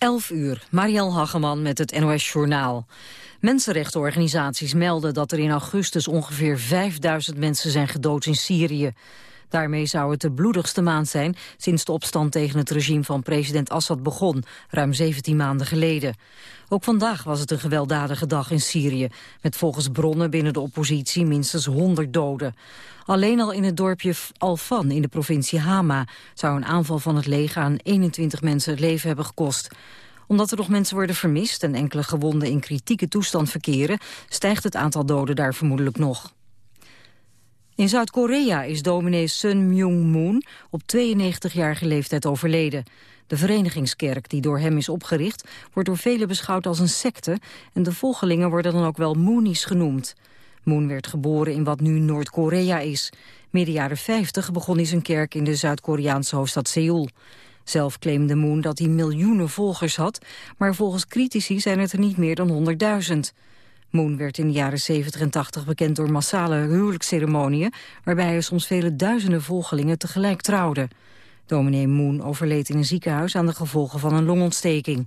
11 uur, Marielle Hageman met het NOS Journaal. Mensenrechtenorganisaties melden dat er in augustus ongeveer 5000 mensen zijn gedood in Syrië. Daarmee zou het de bloedigste maand zijn sinds de opstand tegen het regime van president Assad begon, ruim 17 maanden geleden. Ook vandaag was het een gewelddadige dag in Syrië, met volgens bronnen binnen de oppositie minstens 100 doden. Alleen al in het dorpje Alfan in de provincie Hama zou een aanval van het leger aan 21 mensen het leven hebben gekost omdat er nog mensen worden vermist en enkele gewonden in kritieke toestand verkeren, stijgt het aantal doden daar vermoedelijk nog. In Zuid-Korea is dominee Sun Myung-moon op 92-jarige leeftijd overleden. De verenigingskerk die door hem is opgericht... wordt door velen beschouwd als een secte... en de volgelingen worden dan ook wel Moonies genoemd. Moon werd geboren in wat nu Noord-Korea is. Midden jaren 50 begon hij zijn kerk in de Zuid-Koreaanse hoofdstad Seoul. Zelf claimde Moon dat hij miljoenen volgers had... maar volgens critici zijn het er niet meer dan 100.000. Moon werd in de jaren 70 en 80 bekend door massale huwelijksceremoniën... waarbij hij soms vele duizenden volgelingen tegelijk trouwde. Dominee Moon overleed in een ziekenhuis aan de gevolgen van een longontsteking.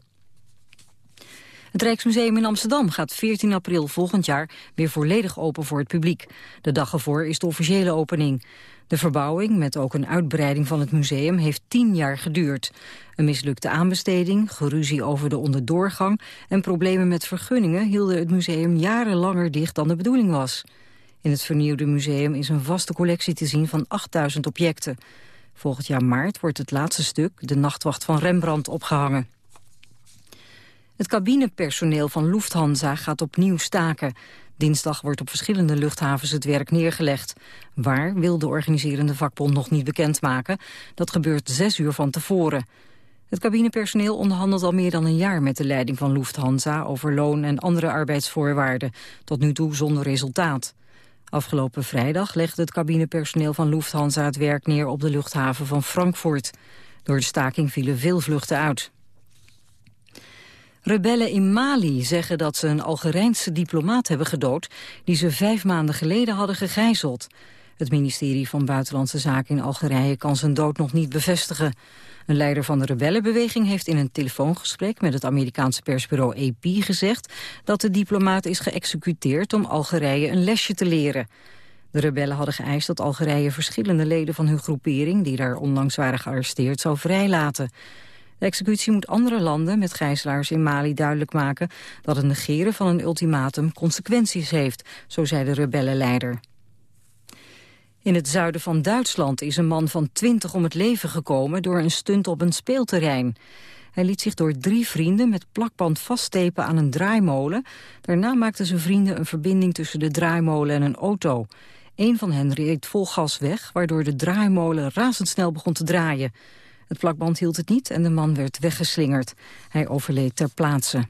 Het Rijksmuseum in Amsterdam gaat 14 april volgend jaar weer volledig open voor het publiek. De dag ervoor is de officiële opening. De verbouwing, met ook een uitbreiding van het museum, heeft tien jaar geduurd. Een mislukte aanbesteding, geruzie over de onderdoorgang en problemen met vergunningen hielden het museum jaren langer dicht dan de bedoeling was. In het vernieuwde museum is een vaste collectie te zien van 8000 objecten. Volgend jaar maart wordt het laatste stuk, de nachtwacht van Rembrandt, opgehangen. Het cabinepersoneel van Lufthansa gaat opnieuw staken. Dinsdag wordt op verschillende luchthavens het werk neergelegd. Waar wil de organiserende vakbond nog niet bekendmaken. Dat gebeurt zes uur van tevoren. Het cabinepersoneel onderhandelt al meer dan een jaar met de leiding van Lufthansa over loon en andere arbeidsvoorwaarden. Tot nu toe zonder resultaat. Afgelopen vrijdag legde het cabinepersoneel van Lufthansa het werk neer op de luchthaven van Frankfurt. Door de staking vielen veel vluchten uit. Rebellen in Mali zeggen dat ze een Algerijnse diplomaat hebben gedood... die ze vijf maanden geleden hadden gegijzeld. Het ministerie van Buitenlandse Zaken in Algerije kan zijn dood nog niet bevestigen. Een leider van de rebellenbeweging heeft in een telefoongesprek... met het Amerikaanse persbureau AP gezegd... dat de diplomaat is geëxecuteerd om Algerije een lesje te leren. De rebellen hadden geëist dat Algerije verschillende leden van hun groepering... die daar onlangs waren gearresteerd, zou vrijlaten. De executie moet andere landen met gijzelaars in Mali duidelijk maken... dat het negeren van een ultimatum consequenties heeft, zo zei de rebellenleider. In het zuiden van Duitsland is een man van 20 om het leven gekomen... door een stunt op een speelterrein. Hij liet zich door drie vrienden met plakband vaststepen aan een draaimolen. Daarna maakten zijn vrienden een verbinding tussen de draaimolen en een auto. Een van hen reed vol gas weg, waardoor de draaimolen razendsnel begon te draaien. Het plakband hield het niet en de man werd weggeslingerd. Hij overleed ter plaatse.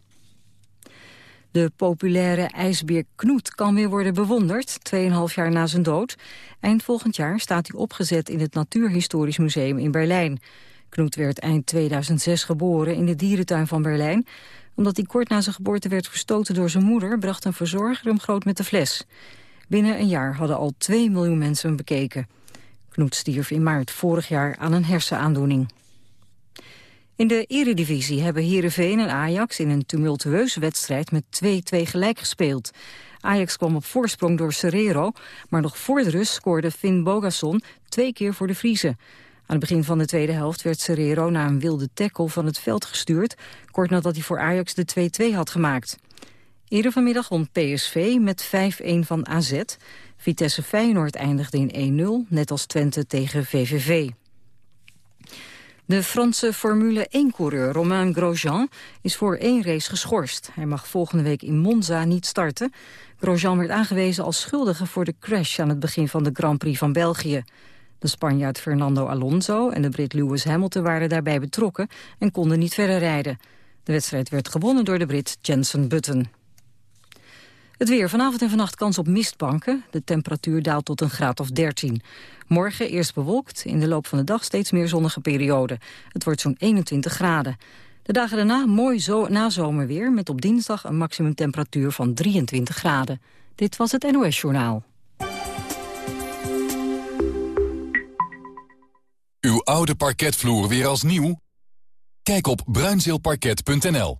De populaire ijsbeer Knoet kan weer worden bewonderd, 2,5 jaar na zijn dood. Eind volgend jaar staat hij opgezet in het Natuurhistorisch Museum in Berlijn. Knoet werd eind 2006 geboren in de dierentuin van Berlijn. Omdat hij kort na zijn geboorte werd verstoten door zijn moeder... bracht een verzorger hem groot met de fles. Binnen een jaar hadden al 2 miljoen mensen hem bekeken. Knoet stierf in maart vorig jaar aan een hersenaandoening. In de eredivisie hebben Heerenveen en Ajax in een tumultueuze wedstrijd met 2-2 gelijk gespeeld. Ajax kwam op voorsprong door Serrero, maar nog voor de rust scoorde Finn Bogasson twee keer voor de Friese. Aan het begin van de tweede helft werd Serrero na een wilde tackle van het veld gestuurd, kort nadat hij voor Ajax de 2-2 had gemaakt. Eerder vanmiddag won PSV met 5-1 van AZ. Vitesse Feyenoord eindigde in 1-0, net als Twente tegen VVV. De Franse Formule 1-coureur Romain Grosjean is voor één race geschorst. Hij mag volgende week in Monza niet starten. Grosjean werd aangewezen als schuldige voor de crash aan het begin van de Grand Prix van België. De Spanjaard Fernando Alonso en de Brit Lewis Hamilton waren daarbij betrokken en konden niet verder rijden. De wedstrijd werd gewonnen door de Brit Jensen Button. Het weer. Vanavond en vannacht kans op mistbanken. De temperatuur daalt tot een graad of 13. Morgen eerst bewolkt, in de loop van de dag steeds meer zonnige periode. Het wordt zo'n 21 graden. De dagen daarna mooi zo nazomerweer met op dinsdag een maximumtemperatuur van 23 graden. Dit was het NOS Journaal. Uw oude parketvloer weer als nieuw? Kijk op bruinzeelparket.nl.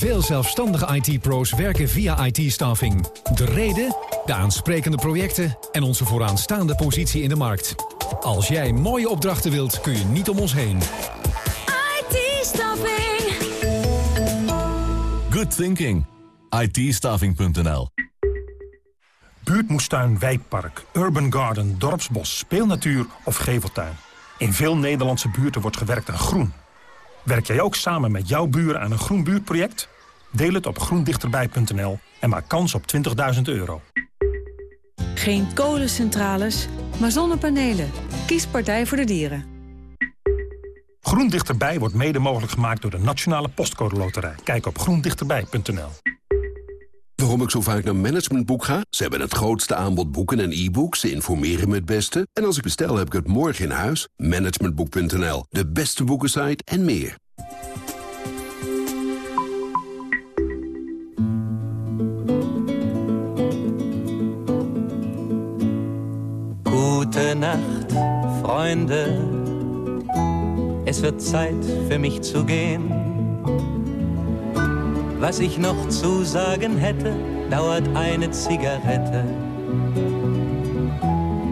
Veel zelfstandige IT-pro's werken via IT-staffing. De reden, de aansprekende projecten en onze vooraanstaande positie in de markt. Als jij mooie opdrachten wilt, kun je niet om ons heen. IT-staffing. Good thinking. it Buurtmoestuin, wijkpark, urban garden, dorpsbos, speelnatuur of geveltuin. In veel Nederlandse buurten wordt gewerkt aan groen. Werk jij ook samen met jouw buren aan een groen buurtproject? Deel het op groendichterbij.nl en maak kans op 20.000 euro. Geen kolencentrales, maar zonnepanelen. Kies Partij voor de Dieren. Groen Dichterbij wordt mede mogelijk gemaakt door de Nationale Postcode Loterij. Kijk op groendichterbij.nl. Waarom ik zo vaak naar Managementboek ga? Ze hebben het grootste aanbod boeken en e-books. Ze informeren me het beste. En als ik bestel, heb ik het morgen in huis. Managementboek.nl, de beste boekensite en meer. Gute Nacht, Freunde. Es wird Zeit für mich zu gehen. Was ich noch zu sagen hätte, dauert eine Zigarette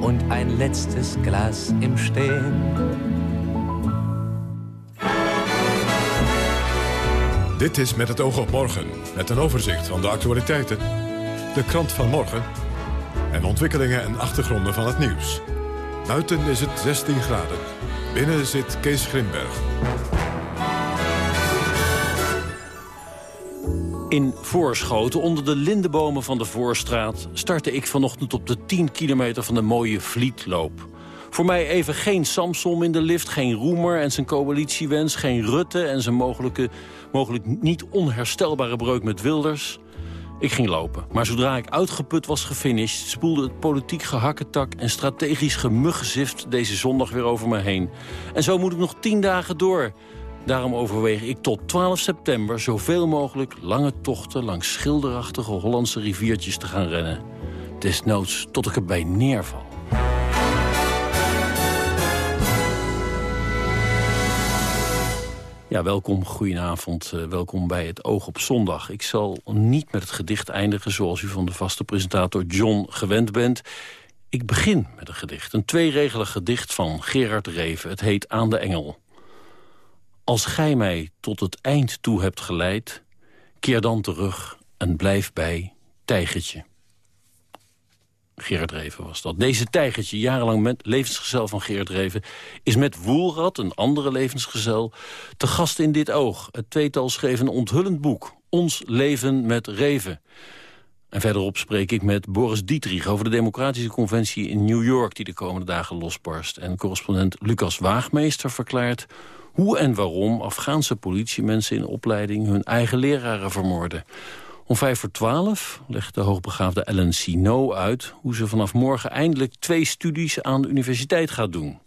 und ein letztes Glas im Stehen. Dit is Met het oog op morgen, met een overzicht van de actualiteiten, de krant van morgen en ontwikkelingen en achtergronden van het nieuws. Buiten is het 16 graden. Binnen zit Kees Grimberg. In Voorschoten, onder de lindenbomen van de Voorstraat... startte ik vanochtend op de 10 kilometer van de mooie Vlietloop. Voor mij even geen Samsom in de lift, geen Roemer en zijn coalitiewens... geen Rutte en zijn mogelijke, mogelijk niet onherstelbare breuk met Wilders... Ik ging lopen, maar zodra ik uitgeput was gefinished... spoelde het politiek gehakketak en strategisch gemuggenzift... deze zondag weer over me heen. En zo moet ik nog tien dagen door. Daarom overweeg ik tot 12 september zoveel mogelijk lange tochten... langs schilderachtige Hollandse riviertjes te gaan rennen. Desnoods tot ik erbij neerval. Ja, welkom, goedenavond. Uh, welkom bij het Oog op Zondag. Ik zal niet met het gedicht eindigen zoals u van de vaste presentator John gewend bent. Ik begin met een gedicht, een tweeregelig gedicht van Gerard Reven. Het heet Aan de Engel. Als gij mij tot het eind toe hebt geleid, keer dan terug en blijf bij Tijgertje. Gerard Reven was dat. Deze tijgertje, jarenlang met levensgezel van Gerard Reven... is met Woelrad, een andere levensgezel, te gast in dit oog. Het tweetal schreef een onthullend boek, Ons Leven met Reven. En verderop spreek ik met Boris Dietrich over de Democratische Conventie in New York... die de komende dagen losbarst. En correspondent Lucas Waagmeester verklaart hoe en waarom Afghaanse politiemensen in opleiding hun eigen leraren vermoorden. Om vijf voor twaalf legt de hoogbegaafde Ellen Sino uit... hoe ze vanaf morgen eindelijk twee studies aan de universiteit gaat doen.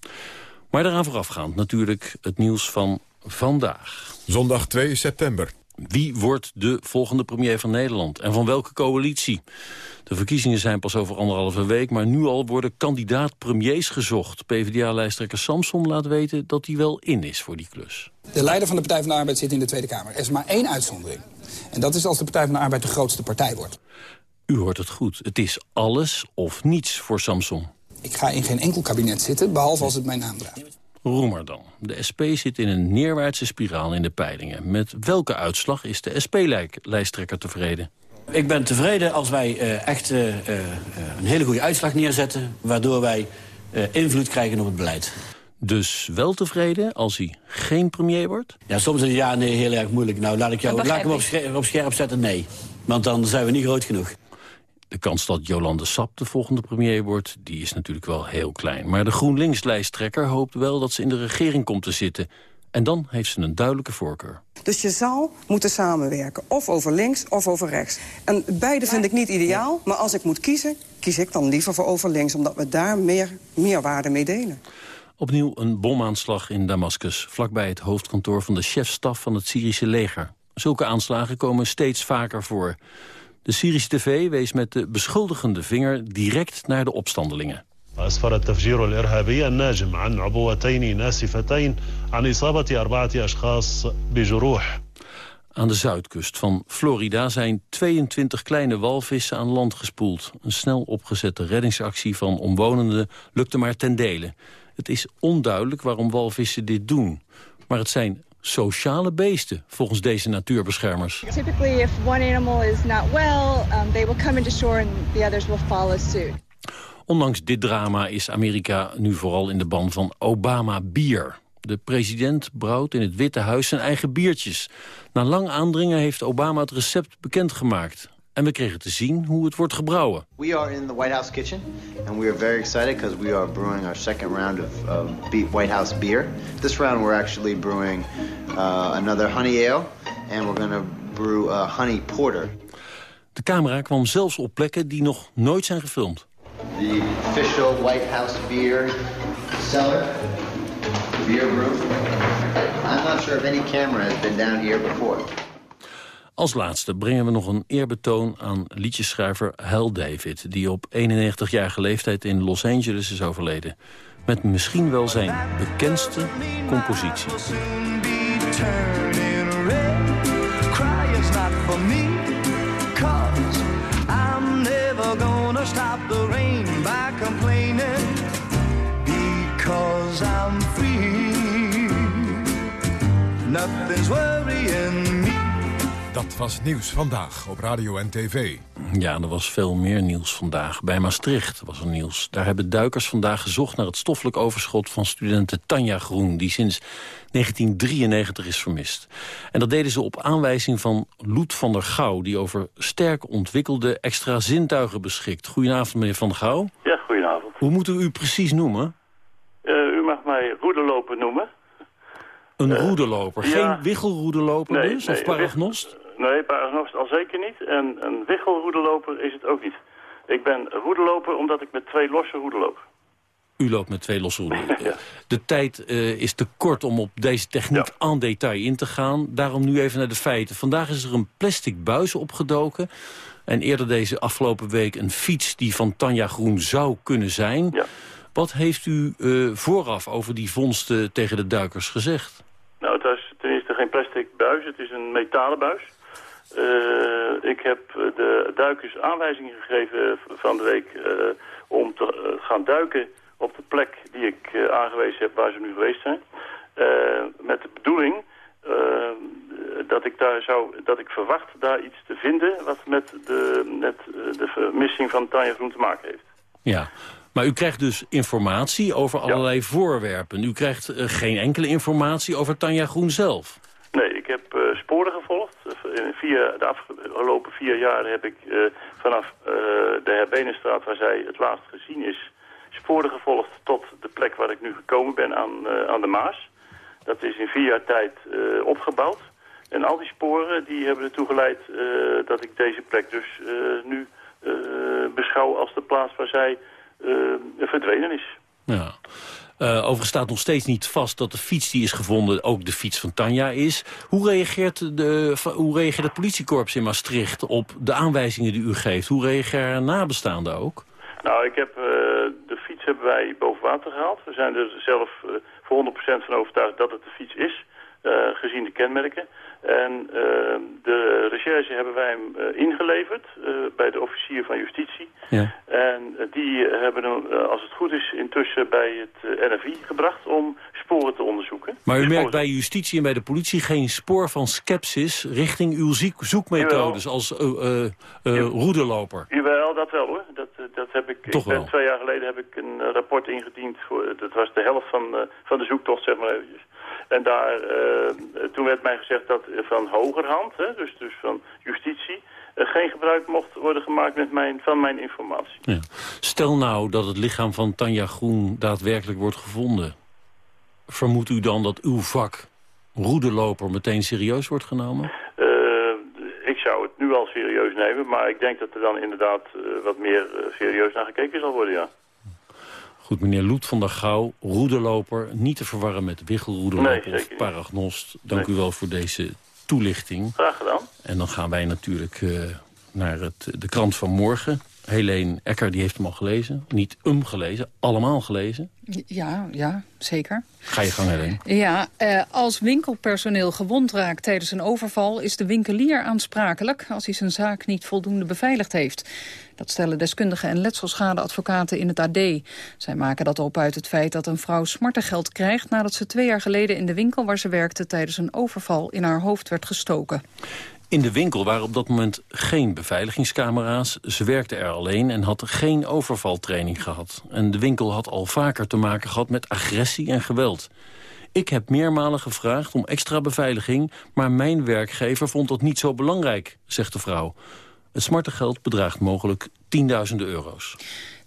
Maar daaraan voorafgaand natuurlijk het nieuws van vandaag. Zondag 2 september. Wie wordt de volgende premier van Nederland? En van welke coalitie? De verkiezingen zijn pas over anderhalve week... maar nu al worden kandidaat-premiers gezocht. PvdA-lijsttrekker Samson laat weten dat hij wel in is voor die klus. De leider van de Partij van de Arbeid zit in de Tweede Kamer. Er is maar één uitzondering. En dat is als de Partij van de Arbeid de grootste partij wordt. U hoort het goed. Het is alles of niets voor Samson. Ik ga in geen enkel kabinet zitten, behalve als het mijn naam draagt. Roemer dan. De SP zit in een neerwaartse spiraal in de peilingen. Met welke uitslag is de SP-lijsttrekker tevreden? Ik ben tevreden als wij uh, echt uh, uh, een hele goede uitslag neerzetten... waardoor wij invloed krijgen op het beleid. Dus wel tevreden als hij geen premier wordt? Ja, soms is ja nee heel erg moeilijk. Nou, laat ik, jou, laat ik hem op scherp, op scherp zetten, nee. Want dan zijn we niet groot genoeg. De kans dat Jolande Sap de volgende premier wordt, die is natuurlijk wel heel klein. Maar de GroenLinks-lijsttrekker hoopt wel dat ze in de regering komt te zitten. En dan heeft ze een duidelijke voorkeur. Dus je zal moeten samenwerken, of over links of over rechts. En beide vind ik niet ideaal, maar als ik moet kiezen... kies ik dan liever voor over links, omdat we daar meer meerwaarde mee delen. Opnieuw een bomaanslag in Damascus, vlakbij het hoofdkantoor van de chefstaf van het Syrische leger. Zulke aanslagen komen steeds vaker voor. De Syrische tv wees met de beschuldigende vinger direct naar de opstandelingen. أسفر التفجير الإرهابي الناجم عن عبوتين ناسفتين عن إصابة أربعة أشخاص بجروح Aan de zuidkust van Florida zijn 22 kleine walvissen aan land gespoeld. Een snel opgezette reddingsactie van omwonenden lukte maar ten dele. Het is onduidelijk waarom walvissen dit doen. Maar het zijn sociale beesten, volgens deze natuurbeschermers. Typically, if one animal is not well, um, they will come into shore and the others will follow suit. Ondanks dit drama is Amerika nu vooral in de ban van Obama-bier. De president brouwt in het Witte Huis zijn eigen biertjes. Na lang aandringen heeft Obama het recept bekendgemaakt. En we kregen te zien hoe het wordt gebrouwen. We are in the White House kitchen, and we are very excited because we are brewing our second round of, of White House beer. This round we're actually brewing uh, another honey ale, and we're going to brew a honey porter. De camera kwam zelfs op plekken die nog nooit zijn gefilmd. The official White House beer cellar, beer room. I'm not sure if any camera has been down here before. Als laatste brengen we nog een eerbetoon aan liedjeschrijver Hal David... die op 91-jarige leeftijd in Los Angeles is overleden. Met misschien wel zijn bekendste compositie. because. Nothing's worrying. Dat was Nieuws Vandaag op Radio en TV. Ja, er was veel meer nieuws vandaag. Bij Maastricht was er nieuws. Daar hebben duikers vandaag gezocht naar het stoffelijk overschot van studenten Tanja Groen... die sinds 1993 is vermist. En dat deden ze op aanwijzing van Loet van der Gouw... die over sterk ontwikkelde extra zintuigen beschikt. Goedenavond, meneer van der Gouw. Ja, goedenavond. Hoe moeten we u precies noemen? Uh, u mag mij roederloper noemen. Een uh, roederloper? Geen ja. wichelroederloper nee, dus? Nee, of paragnost? Nee, paragnost al zeker niet. En een wichelroederloper is het ook niet. Ik ben roederloper omdat ik met twee losse roeden loop. U loopt met twee losse roeden. ja. De tijd uh, is te kort om op deze techniek ja. en detail in te gaan. Daarom nu even naar de feiten. Vandaag is er een plastic buis opgedoken. En eerder deze afgelopen week een fiets die van Tanja Groen zou kunnen zijn. Ja. Wat heeft u uh, vooraf over die vondsten tegen de duikers gezegd? Nou, het is ten eerste geen plastic buis. Het is een metalen buis. Uh, ik heb de duikers aanwijzingen gegeven van de week uh, om te gaan duiken op de plek die ik aangewezen heb waar ze nu geweest zijn. met de bedoeling dat ik daar zou, dat ik verwacht daar iets te vinden wat met de, met de vermissing van Tanja Groen te maken heeft. Ja, maar u krijgt dus informatie over allerlei ja. voorwerpen. U krijgt uh, geen enkele informatie over Tanja Groen zelf. Nee, ik heb. De afgelopen vier jaar heb ik uh, vanaf de Herbenenstraat, waar zij het laatst gezien is, sporen gevolgd tot de plek waar ik nu gekomen ben aan, aan de Maas. Dat is in vier jaar tijd opgebouwd. En al die sporen die hebben ertoe geleid dat ik deze plek dus nu beschouw als de plaats waar zij verdwenen is. Ja. Uh, overigens staat nog steeds niet vast dat de fiets die is gevonden ook de fiets van Tanja is. Hoe reageert, de, hoe reageert het politiekorps in Maastricht op de aanwijzingen die u geeft? Hoe reageren nabestaanden ook? Nou, ik heb, uh, de fiets hebben wij boven water gehaald. We zijn er zelf uh, voor 100% van overtuigd dat het de fiets is, gezien de kenmerken. En uh, de recherche hebben wij hem uh, ingeleverd uh, bij de officier van justitie. Ja. En die hebben hem, als het goed is, intussen bij het NFI gebracht om sporen te onderzoeken. Maar u merkt bij justitie en bij de politie geen spoor van skepsis richting uw zoekmethodes Jawel. als roederloper? Jawel, dat wel hoor. Dat, dat heb ik, Toch ik ben, wel. twee jaar geleden heb ik een rapport ingediend. Voor, dat was de helft van, van de zoektocht, zeg maar eventjes. En daar, uh, toen werd mij gezegd dat van hogerhand, hè, dus, dus van justitie, uh, geen gebruik mocht worden gemaakt met mijn, van mijn informatie. Ja. Stel nou dat het lichaam van Tanja Groen daadwerkelijk wordt gevonden. Vermoedt u dan dat uw vak, roederloper, meteen serieus wordt genomen? Uh, ik zou het nu al serieus nemen, maar ik denk dat er dan inderdaad wat meer serieus naar gekeken zal worden, ja. Goed, meneer Loet van der Gouw, roederloper, niet te verwarren met wichelroederloper nee, of paragnost. Dank nee. u wel voor deze toelichting. Graag gedaan. En dan gaan wij natuurlijk uh, naar het, de krant van morgen. Helene Ecker die heeft hem al gelezen. Niet hem gelezen, allemaal gelezen. Ja, ja, zeker. Ga je gang, Helene. Ja, eh, als winkelpersoneel gewond raakt tijdens een overval... is de winkelier aansprakelijk als hij zijn zaak niet voldoende beveiligd heeft. Dat stellen deskundigen en letselschadeadvocaten in het AD. Zij maken dat op uit het feit dat een vrouw smartengeld krijgt... nadat ze twee jaar geleden in de winkel waar ze werkte... tijdens een overval in haar hoofd werd gestoken. In de winkel waren op dat moment geen beveiligingscamera's. Ze werkte er alleen en had geen overvaltraining gehad. En de winkel had al vaker te maken gehad met agressie en geweld. Ik heb meermalen gevraagd om extra beveiliging... maar mijn werkgever vond dat niet zo belangrijk, zegt de vrouw. Het smarte geld bedraagt mogelijk tienduizenden euro's.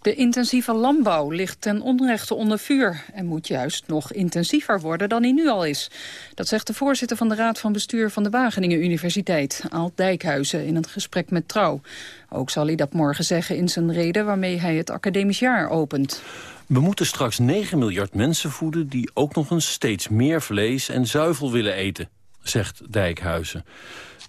De intensieve landbouw ligt ten onrechte onder vuur... en moet juist nog intensiever worden dan hij nu al is. Dat zegt de voorzitter van de Raad van Bestuur van de Wageningen Universiteit... Aalt Dijkhuizen in een gesprek met Trouw. Ook zal hij dat morgen zeggen in zijn reden... waarmee hij het academisch jaar opent. We moeten straks 9 miljard mensen voeden... die ook nog eens steeds meer vlees en zuivel willen eten, zegt Dijkhuizen.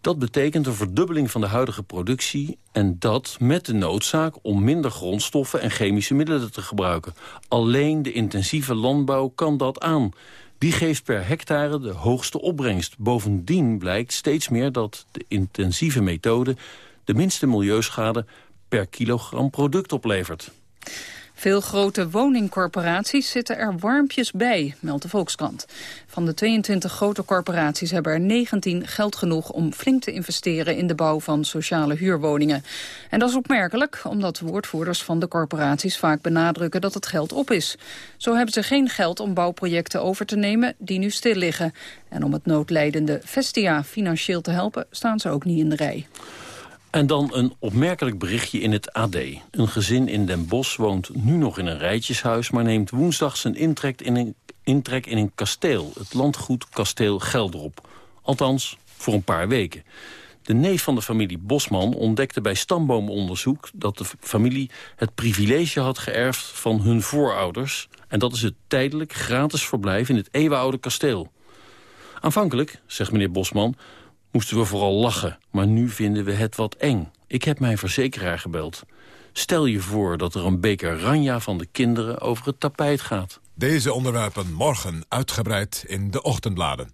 Dat betekent een verdubbeling van de huidige productie... en dat met de noodzaak om minder grondstoffen en chemische middelen te gebruiken. Alleen de intensieve landbouw kan dat aan. Die geeft per hectare de hoogste opbrengst. Bovendien blijkt steeds meer dat de intensieve methode... de minste milieuschade per kilogram product oplevert. Veel grote woningcorporaties zitten er warmpjes bij, meldt de Volkskrant. Van de 22 grote corporaties hebben er 19 geld genoeg om flink te investeren in de bouw van sociale huurwoningen. En dat is opmerkelijk, omdat woordvoerders van de corporaties vaak benadrukken dat het geld op is. Zo hebben ze geen geld om bouwprojecten over te nemen die nu stil liggen. En om het noodlijdende Vestia financieel te helpen staan ze ook niet in de rij. En dan een opmerkelijk berichtje in het AD. Een gezin in Den Bosch woont nu nog in een rijtjeshuis... maar neemt woensdag zijn intrek in een, intrek in een kasteel. Het landgoed Kasteel Gelderop. Althans, voor een paar weken. De neef van de familie Bosman ontdekte bij stamboomonderzoek... dat de familie het privilege had geërfd van hun voorouders... en dat is het tijdelijk gratis verblijf in het eeuwenoude kasteel. Aanvankelijk, zegt meneer Bosman moesten we vooral lachen. Maar nu vinden we het wat eng. Ik heb mijn verzekeraar gebeld. Stel je voor dat er een beker ranja van de kinderen over het tapijt gaat. Deze onderwerpen morgen uitgebreid in de ochtendbladen.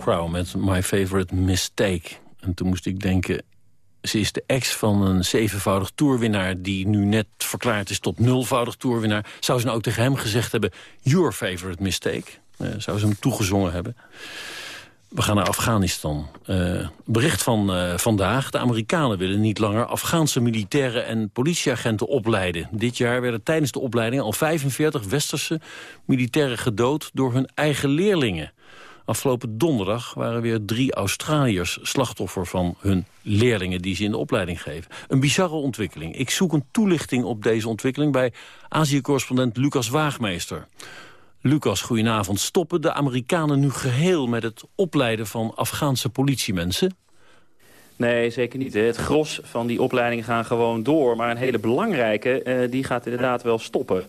Crow met My Favorite Mistake. En toen moest ik denken, ze is de ex van een zevenvoudig toerwinnaar... die nu net verklaard is tot nulvoudig toerwinnaar. Zou ze nou ook tegen hem gezegd hebben... Your favorite mistake? Uh, zou ze hem toegezongen hebben? We gaan naar Afghanistan. Uh, bericht van uh, vandaag. De Amerikanen willen niet langer Afghaanse militairen en politieagenten opleiden. Dit jaar werden tijdens de opleiding al 45 westerse militairen gedood door hun eigen leerlingen. Afgelopen donderdag waren weer drie Australiërs slachtoffer van hun leerlingen die ze in de opleiding geven. Een bizarre ontwikkeling. Ik zoek een toelichting op deze ontwikkeling bij Azië-correspondent Lucas Waagmeester. Lucas, goedenavond. Stoppen de Amerikanen nu geheel met het opleiden van Afghaanse politiemensen? Nee, zeker niet. Het gros van die opleidingen gaan gewoon door. Maar een hele belangrijke, uh, die gaat inderdaad wel stoppen.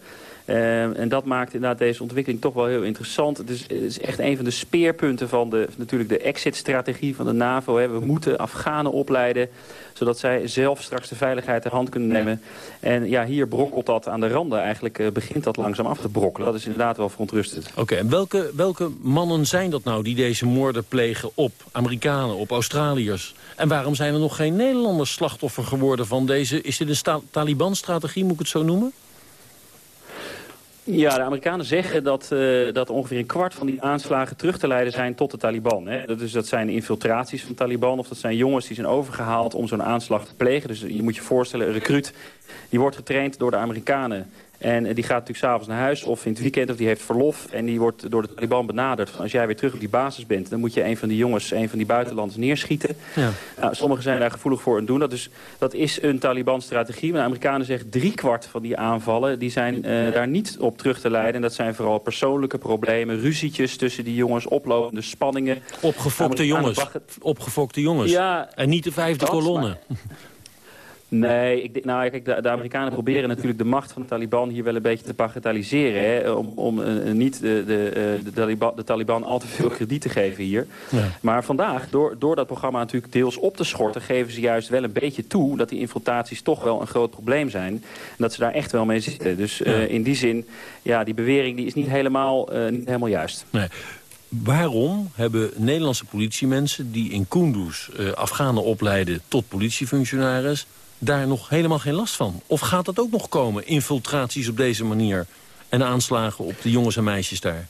Uh, en dat maakt inderdaad deze ontwikkeling toch wel heel interessant. Het is, het is echt een van de speerpunten van de, natuurlijk de exit-strategie van de NAVO. Hè. We moeten Afghanen opleiden, zodat zij zelf straks de veiligheid ter hand kunnen nemen. En ja, hier brokkelt dat aan de randen. Eigenlijk uh, begint dat langzaam af te brokkelen. Dat is inderdaad wel verontrustend. Oké, en welke, welke mannen zijn dat nou die deze moorden plegen op Amerikanen, op Australiërs? En waarom zijn er nog geen Nederlanders slachtoffer geworden van deze... is dit een Taliban-strategie, moet ik het zo noemen? Ja, de Amerikanen zeggen dat, uh, dat ongeveer een kwart van die aanslagen terug te leiden zijn tot de Taliban. Hè. Dus dat zijn infiltraties van Taliban of dat zijn jongens die zijn overgehaald om zo'n aanslag te plegen. Dus je moet je voorstellen, een recruut die wordt getraind door de Amerikanen. En die gaat natuurlijk s'avonds naar huis of in het weekend of die heeft verlof. En die wordt door de Taliban benaderd. Als jij weer terug op die basis bent, dan moet je een van die jongens, een van die buitenlanders neerschieten. Ja. Nou, sommigen zijn daar gevoelig voor en doen dat. Dus dat is een Taliban-strategie. Maar de Amerikanen zeggen driekwart van die aanvallen, die zijn uh, daar niet op terug te leiden. En dat zijn vooral persoonlijke problemen, ruzietjes tussen die jongens, oplopende spanningen. Opgefokte jongens. Opgefokte jongens. Ja, en niet de vijfde kolonne. Maar... Nee, ik, nou, kijk, de, de, Amerikanen proberen natuurlijk de macht van de Taliban hier wel een beetje te bagatelliseren. Hè, om om uh, niet de, de, uh, de, Taliban, de, Taliban, al te veel krediet te geven hier. Ja. Maar vandaag, door, door dat programma natuurlijk deels op te schorten... geven ze juist wel een beetje toe dat die infiltraties toch wel een groot probleem zijn. En dat ze daar echt wel mee zitten. Dus uh, ja. in die zin, ja, die bewering die is niet helemaal, niet helemaal juist. Nee. Waarom hebben Nederlandse politiemensen die in Kunduz Afghanen opleiden tot politiefunctionaris daar nog helemaal geen last van? Of gaat dat ook nog komen, infiltraties op deze manier... en aanslagen op de jongens en meisjes daar?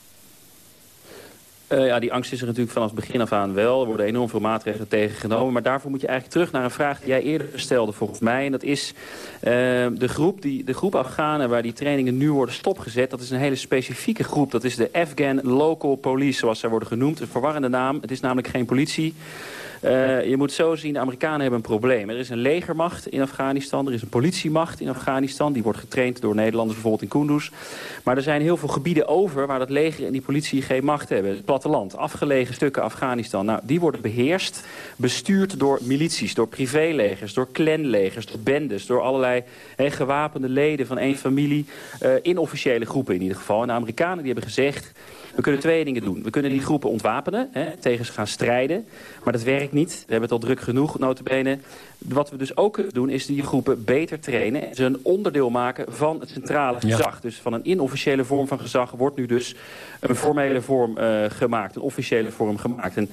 Uh, ja, die angst is er natuurlijk vanaf het begin af aan wel. Er worden enorm veel maatregelen tegengenomen. Maar daarvoor moet je eigenlijk terug naar een vraag die jij eerder stelde volgens mij. En dat is uh, de, groep die, de groep Afghanen waar die trainingen nu worden stopgezet. Dat is een hele specifieke groep. Dat is de Afghan Local Police, zoals zij worden genoemd. Een verwarrende naam. Het is namelijk geen politie. Uh, je moet zo zien, de Amerikanen hebben een probleem. Er is een legermacht in Afghanistan, er is een politiemacht in Afghanistan. Die wordt getraind door Nederlanders bijvoorbeeld in Kunduz. Maar er zijn heel veel gebieden over waar dat leger en die politie geen macht hebben. Het platteland, afgelegen stukken Afghanistan. Nou, die worden beheerst, bestuurd door milities, door privélegers, door clanlegers, door bendes, door allerlei he, gewapende leden van één familie. Uh, in officiële groepen in ieder geval. En de Amerikanen die hebben gezegd... We kunnen twee dingen doen. We kunnen die groepen ontwapenen, hè, tegen ze gaan strijden. Maar dat werkt niet. We hebben het al druk genoeg, notabene. Wat we dus ook kunnen doen, is die groepen beter trainen. En ze een onderdeel maken van het centrale gezag. Ja. Dus van een inofficiële vorm van gezag wordt nu dus een formele vorm uh, gemaakt. Een officiële vorm gemaakt. En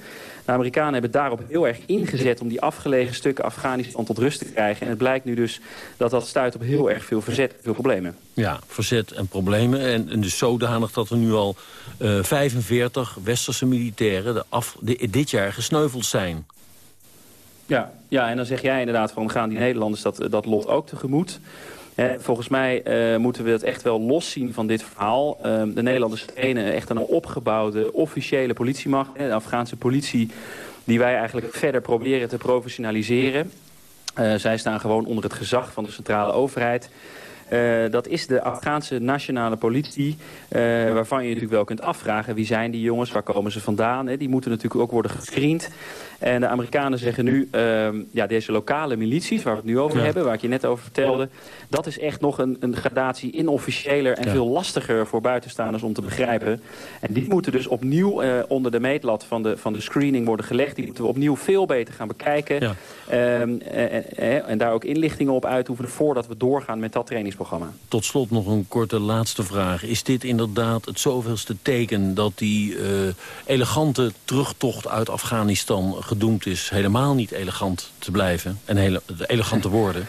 de Amerikanen hebben daarop heel erg ingezet om die afgelegen stukken Afghanistan tot rust te krijgen. En het blijkt nu dus dat dat stuit op heel erg veel verzet en veel problemen. Ja, verzet en problemen. En, en dus zodanig dat er nu al uh, 45 westerse militairen de af, de, dit jaar gesneuveld zijn. Ja, ja, en dan zeg jij inderdaad van gaan die Nederlanders dat, dat lot ook tegemoet. Eh, volgens mij uh, moeten we het echt wel loszien van dit verhaal. Uh, de Nederlanders trainen echt een opgebouwde officiële politiemacht. Hè, de Afghaanse politie die wij eigenlijk verder proberen te professionaliseren. Zij staan gewoon onder het gezag van de centrale overheid. Dat is de Afghaanse nationale politie, waarvan je natuurlijk wel kunt afvragen... wie zijn die jongens, waar komen ze vandaan? Hè? Die moeten natuurlijk ook worden gescreend. En de Amerikanen zeggen nu, uh, ja, deze lokale milities, waar we het nu over ja. hebben... waar ik je net over vertelde, dat is echt nog een, een gradatie inofficiëler... en ja. veel lastiger voor buitenstaanders om te begrijpen. En die moeten dus opnieuw uh, onder de meetlat van de, van de screening worden gelegd. Die moeten we opnieuw veel beter gaan bekijken. Ja. Um, en, en, en, daar ook inlichtingen op uitoefenen voordat we doorgaan met dat trainingsprogramma. Tot slot nog een korte laatste vraag. Is dit inderdaad het zoveelste teken dat die uh, elegante terugtocht uit Afghanistan gedoemd is... helemaal niet elegant te blijven en hele, elegant te worden?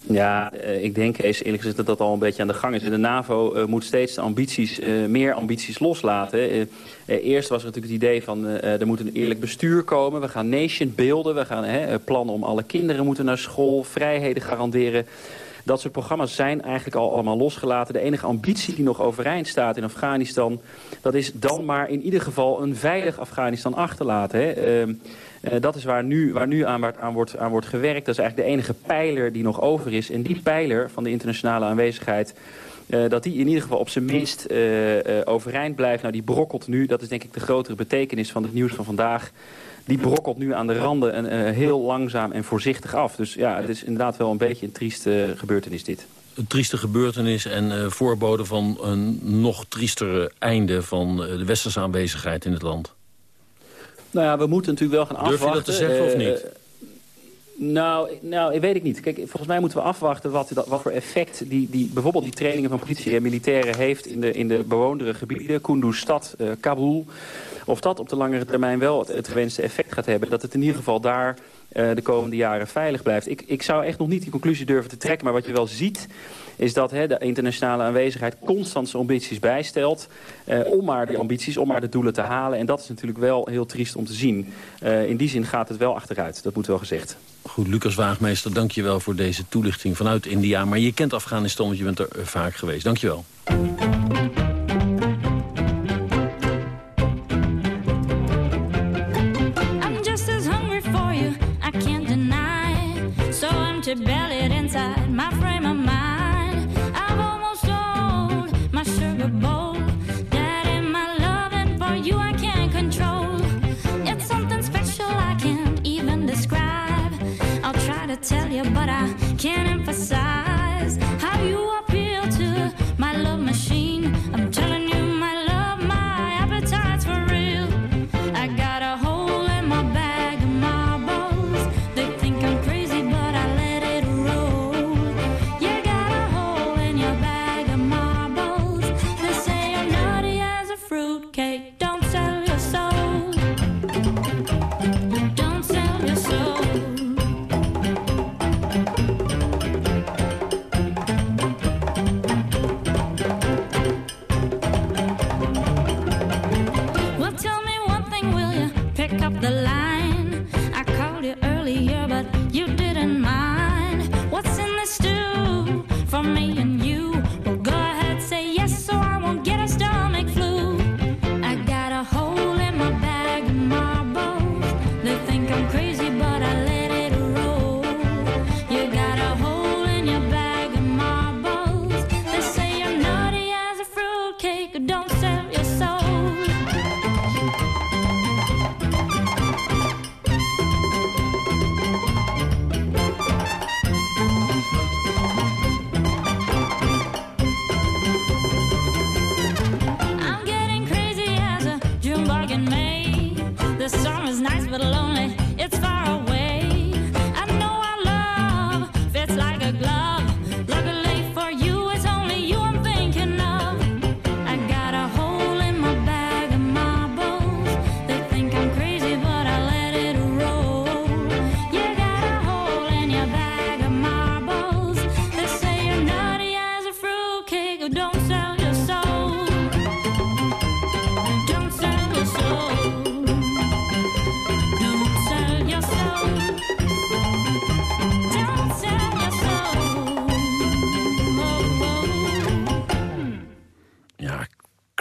Ja, uh, ik denk eerlijk gezegd dat dat al een beetje aan de gang is. De NAVO uh, moet steeds de ambities, uh, meer ambities loslaten. eerst was er natuurlijk het idee van er moet een eerlijk bestuur komen. We gaan nation beelden, we gaan plannen om alle kinderen moeten naar school, vrijheden garanderen. Dat soort programma's zijn eigenlijk al allemaal losgelaten. De enige ambitie die nog overeind staat in Afghanistan... dat is dan maar in ieder geval een veilig Afghanistan achterlaten. Hè. Uh, dat is waar nu, waar nu aan, aan, wordt, aan wordt gewerkt. Dat is eigenlijk de enige pijler die nog over is. En die pijler van de internationale aanwezigheid... Uh, dat die in ieder geval op zijn minst uh, overeind blijft. Nou, die brokkelt nu, dat is denk ik de grotere betekenis van het nieuws van vandaag die brokkelt nu aan de randen en, heel langzaam en voorzichtig af. Dus ja, het is inderdaad wel een beetje een trieste gebeurtenis dit. Een trieste gebeurtenis en voorbode van een nog triestere einde van de westerse aanwezigheid in het land. Nou ja, we moeten natuurlijk wel gaan Durf afwachten. Durf je dat te zeggen of niet? Nou, nou, weet ik niet. Kijk, volgens mij moeten we afwachten wat, wat voor effect die, die, bijvoorbeeld die trainingen van politie en militairen heeft in de, in de bewoondere gebieden. Kunduz stad, uh, Kabul. Of dat op de langere termijn wel het, gewenste effect gaat hebben. Dat het in ieder geval daar uh, de komende jaren veilig blijft. Ik, ik zou echt nog niet die conclusie durven te trekken. Maar wat je wel ziet is dat hè, de internationale aanwezigheid constant zijn ambities bijstelt. Uh, om maar die ambities, om maar de doelen te halen. En dat is natuurlijk wel heel triest om te zien. Uh, in die zin gaat het wel achteruit. Dat moet wel gezegd. Goed, Lucas Waagmeester, dank je wel voor deze toelichting vanuit India. Maar je kent Afghanistan, want je bent er vaak geweest. Dank je wel. to belly it inside tell you, but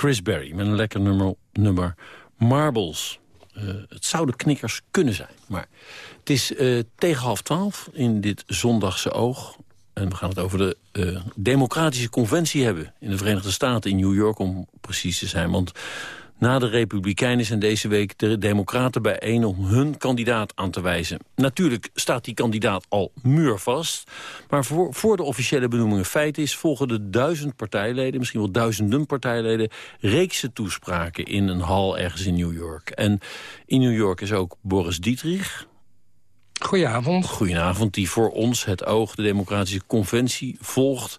Chris Berry met een lekker nummer, nummer Marbles. Uh, het zouden knikkers kunnen zijn. Maar het is uh, tegen half twaalf in dit zondagse oog. En we gaan het over de uh, democratische conventie hebben... in de Verenigde Staten, in New York om precies te zijn. Want na de Republikeinen zijn deze week de Democraten bijeen... om hun kandidaat aan te wijzen. Natuurlijk staat die kandidaat al muurvast. Maar voor, voor de officiële benoeming een feit is... volgen de duizend partijleden, misschien wel duizenden partijleden... reekse toespraken in een hal ergens in New York. En in New York is ook Boris Dietrich... Goedenavond. Goedenavond, die voor ons het oog de Democratische Conventie volgt.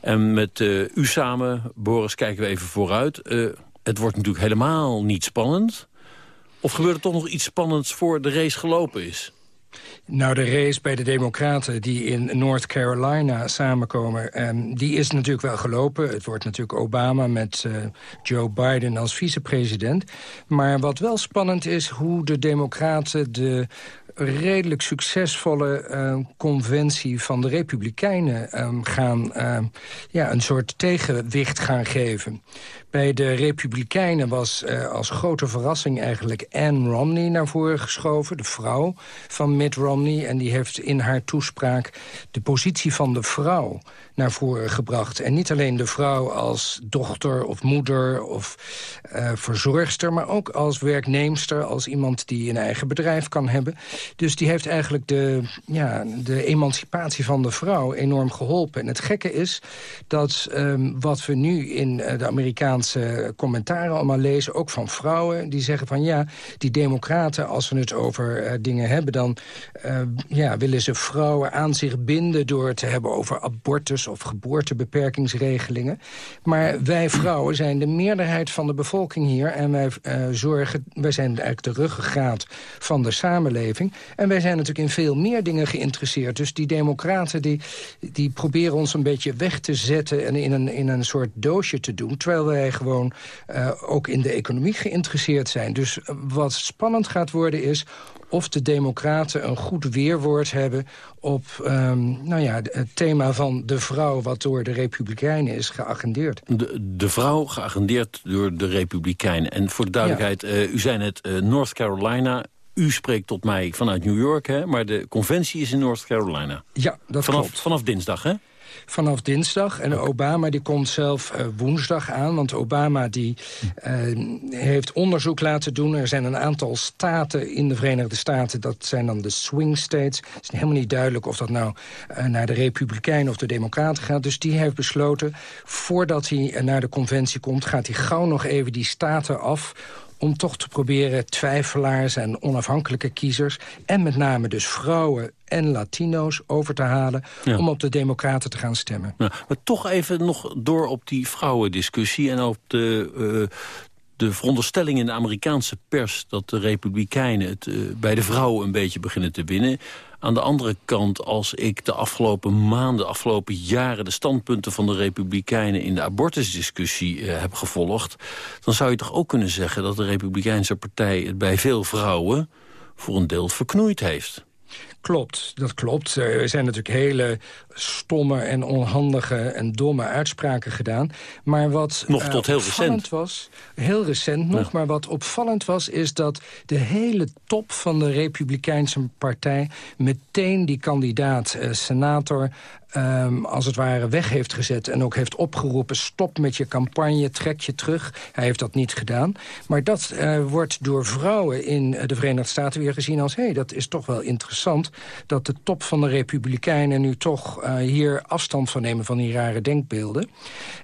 En met eh, u samen, Boris, kijken we even vooruit. Eh, het wordt natuurlijk helemaal niet spannend. Of gebeurt er toch nog iets spannends voor de race gelopen is? Nou, de race bij de Democraten die in North Carolina samenkomen... Um, die is natuurlijk wel gelopen. Het wordt natuurlijk Obama met uh, Joe Biden als vicepresident. Maar wat wel spannend is hoe de Democraten... de redelijk succesvolle uh, conventie van de Republikeinen um, gaan ja, een soort tegenwicht gaan geven. Bij de Republikeinen was uh, als grote verrassing eigenlijk Ann Romney naar voren geschoven. De vrouw van Mitt Romney. En die heeft in haar toespraak de positie van de vrouw naar voren gebracht. En niet alleen de vrouw als dochter of moeder of uh, verzorgster... maar ook als werknemster, als iemand die een eigen bedrijf kan hebben. Dus die heeft eigenlijk de, ja, de emancipatie van de vrouw enorm geholpen. En het gekke is dat um, wat we nu in uh, de Amerikaanse commentaren allemaal lezen... ook van vrouwen, die zeggen van ja, die democraten... als we het over uh, dingen hebben, dan ja, willen ze vrouwen aan zich binden... door te hebben over abortus of geboortebeperkingsregelingen. Maar wij vrouwen zijn de meerderheid van de bevolking hier... en wij uh, zorgen, wij zijn eigenlijk de ruggengraat van de samenleving. En wij zijn natuurlijk in veel meer dingen geïnteresseerd. Dus die democraten die, die proberen ons een beetje weg te zetten... en in een, in een soort doosje te doen... terwijl wij gewoon uh, ook in de economie geïnteresseerd zijn. Dus wat spannend gaat worden is of de democraten een goed weerwoord hebben op um, nou ja, het thema van de vrouw... wat door de republikeinen is geagendeerd. De, de vrouw geagendeerd door de republikeinen. En voor de duidelijkheid, ja. uh, u zei het uh, North Carolina... U spreekt tot mij vanuit New York, hè? maar de conventie is in North Carolina. Ja, dat vanaf, klopt. Vanaf dinsdag, hè? Vanaf dinsdag. En Obama die komt zelf uh, woensdag aan. Want Obama die, uh, heeft onderzoek laten doen. Er zijn een aantal staten in de Verenigde Staten. Dat zijn dan de swing states. Het is helemaal niet duidelijk of dat nou uh, naar de Republikeinen of de Democraten gaat. Dus die heeft besloten, voordat hij naar de conventie komt... gaat hij gauw nog even die staten af om toch te proberen twijfelaars en onafhankelijke kiezers... en met name dus vrouwen en Latino's over te halen... Ja. om op de democraten te gaan stemmen. Ja, maar toch even nog door op die vrouwendiscussie... en op de, uh, de veronderstelling in de Amerikaanse pers... dat de republikeinen het uh, bij de vrouwen een beetje beginnen te winnen... Aan de andere kant, als ik de afgelopen maanden, afgelopen jaren... de standpunten van de Republikeinen in de abortusdiscussie uh, heb gevolgd... dan zou je toch ook kunnen zeggen dat de Republikeinse partij... het bij veel vrouwen voor een deel verknoeid heeft. Klopt, dat klopt. Er zijn natuurlijk hele stomme en onhandige en domme uitspraken gedaan. Maar wat nog tot heel recent was, heel recent nog, ja. maar wat opvallend was, is dat de hele top van de Republikeinse partij meteen die kandidaat, uh, senator Um, als het ware weg heeft gezet en ook heeft opgeroepen... stop met je campagne, trek je terug. Hij heeft dat niet gedaan. Maar dat uh, wordt door vrouwen in de Verenigde Staten weer gezien als... hé, hey, dat is toch wel interessant dat de top van de Republikeinen... nu toch uh, hier afstand van nemen van die rare denkbeelden.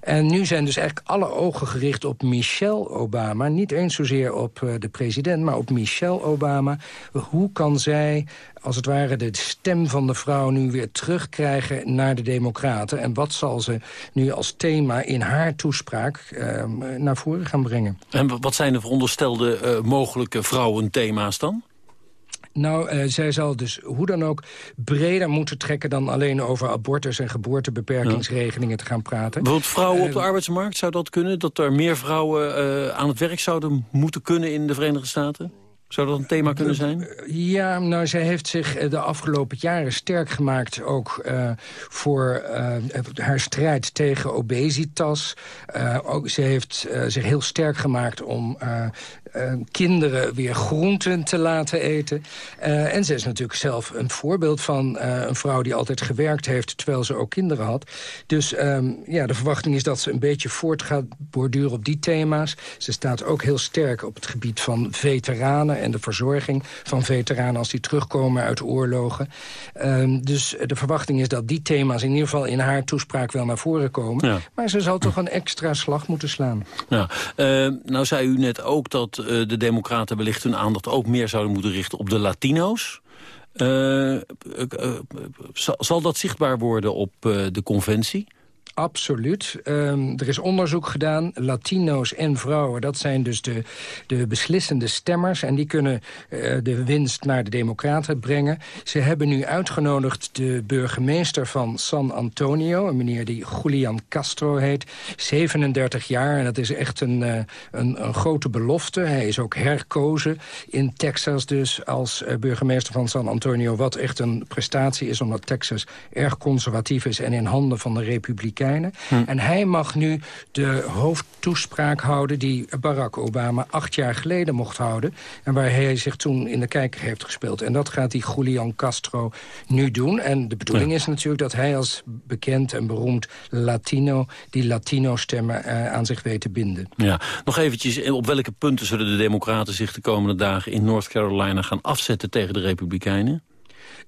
En nu zijn dus eigenlijk alle ogen gericht op Michelle Obama. Niet eens zozeer op de president, maar op Michelle Obama. Hoe kan zij als het ware de stem van de vrouw nu weer terugkrijgen naar de democraten. En wat zal ze nu als thema in haar toespraak uh, naar voren gaan brengen. En wat zijn de veronderstelde uh, mogelijke vrouwenthema's dan? Nou, uh, zij zal dus hoe dan ook breder moeten trekken... dan alleen over abortus en geboortebeperkingsregelingen te gaan praten. Bijvoorbeeld vrouwen op de arbeidsmarkt, zou dat kunnen? Dat er meer vrouwen aan het werk zouden moeten kunnen in de Verenigde Staten? Zou dat een thema kunnen zijn? Ja, nou, zij heeft zich de afgelopen jaren sterk gemaakt... ook uh, voor uh, haar strijd tegen obesitas. Uh, ook, ze heeft zich heel sterk gemaakt om kinderen weer groenten te laten eten. En ze is natuurlijk zelf een voorbeeld van een vrouw die altijd gewerkt heeft... terwijl ze ook kinderen had. Dus um, ja, de verwachting is dat ze een beetje voort gaat borduren op die thema's. Ze staat ook heel sterk op het gebied van veteranen... en de verzorging van veteranen als die terugkomen uit oorlogen. Um, dus de verwachting is dat die thema's in ieder geval in haar toespraak wel naar voren komen. Ja. Maar ze zal toch een extra slag moeten slaan. Ja, nou zei u net ook dat de democraten wellicht hun aandacht ook meer zouden moeten richten op de Latino's. Eh, eh, eh, zal, zal dat zichtbaar worden op eh, de conventie? Absoluut. Ehm, er is onderzoek gedaan. Latino's en vrouwen, dat zijn dus de, de beslissende stemmers. En die kunnen eh, de winst naar de democraten brengen. Ze hebben nu uitgenodigd de burgemeester van San Antonio... een meneer die Julian Castro heet, 37 jaar. En dat is echt een, eh, een, een grote belofte. Hij is ook herkozen in Texas dus als eh, burgemeester van San Antonio... wat echt een prestatie is, omdat Texas erg conservatief is... en in handen van de Republikeinen. En hij mag nu de hoofdtoespraak houden... die Barack Obama acht jaar geleden mocht houden... en waar hij zich toen in de kijker heeft gespeeld. En dat gaat die Julian Castro nu doen. En de bedoeling is natuurlijk dat hij als bekend en beroemd Latino... die Latino-stemmen eh, aan zich weet te binden. Ja, nog eventjes, op welke punten zullen de democraten zich de komende dagen in North Carolina gaan afzetten tegen de republikeinen?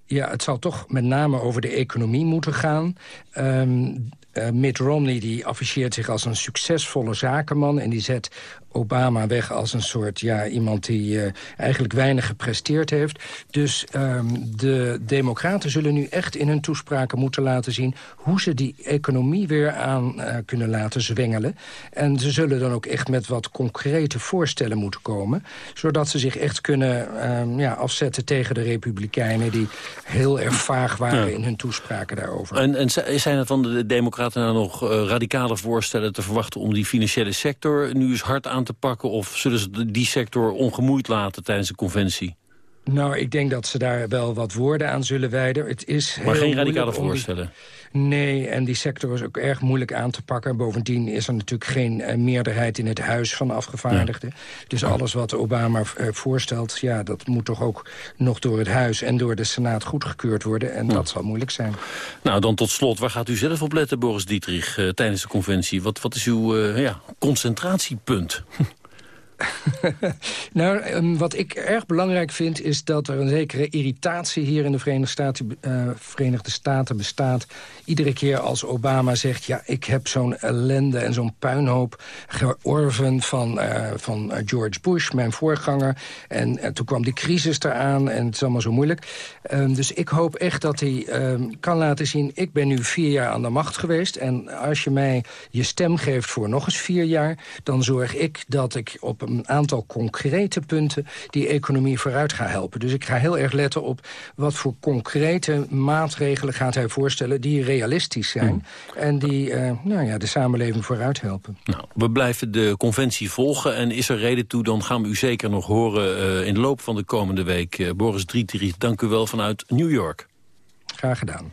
Ja, het zal toch met name over de economie moeten gaan. Ehm, eh, Mitt Romney die afficheert zich als een succesvolle zakenman... en die zet Obama weg als een soort ja, iemand die eh, eigenlijk weinig gepresteerd heeft. Dus ehm, de democraten zullen nu echt in hun toespraken moeten laten zien... hoe ze die economie weer aan eh, kunnen laten zwengelen. En ze zullen dan ook echt met wat concrete voorstellen moeten komen... zodat ze zich echt kunnen ehm, ja, afzetten tegen de republikeinen... die heel erg vaag waren Ja. in hun toespraken daarover. En, en zijn er van de democraten nou nog eh, radicale voorstellen te verwachten... om die financiële sector nu eens hard aan te pakken? Of zullen ze die sector ongemoeid laten tijdens de conventie? Nou, ik denk dat ze daar wel wat woorden aan zullen wijden. Het is Maar heel geen radicale die- voorstellen? Nee, en die sector is ook erg moeilijk aan te pakken. Bovendien is er natuurlijk geen eh, meerderheid in het huis van afgevaardigden. Dus alles wat Obama eh, voorstelt, ja, dat moet toch ook nog door het huis en door de Senaat goedgekeurd worden. En dat zal moeilijk zijn. Nou, dan tot slot, waar gaat u zelf op letten, Boris Dietrich, eh, tijdens de conventie? Wat, wat is uw ja, concentratiepunt? Nou, ehm, wat ik erg belangrijk vind... is dat er een zekere irritatie hier in de Verenigde Staten, eh, Verenigde Staten bestaat. Iedere keer als Obama zegt... ja, ik heb zo'n ellende en zo'n puinhoop georven van, eh, van eh, George Bush, mijn voorganger. En, toen kwam die crisis eraan en het is allemaal zo moeilijk. Ehm, dus ik hoop echt dat hij ehm, kan laten zien... ik ben nu vier jaar aan de macht geweest... en als je mij je stem geeft voor nog eens vier jaar... dan zorg ik dat ik op een aantal concrete punten... die economie vooruit ga helpen. Dus ik ga heel erg letten op wat voor concrete maatregelen gaat hij voorstellen... die realistisch zijn en die eh, nou ja, de samenleving vooruit helpen. Nou, we blijven de conventie volgen. En is er reden toe, dan gaan we u zeker nog horen eh, in de loop van de komende week. Eh, Boris Dietrich, dank u wel vanuit New York. Graag gedaan.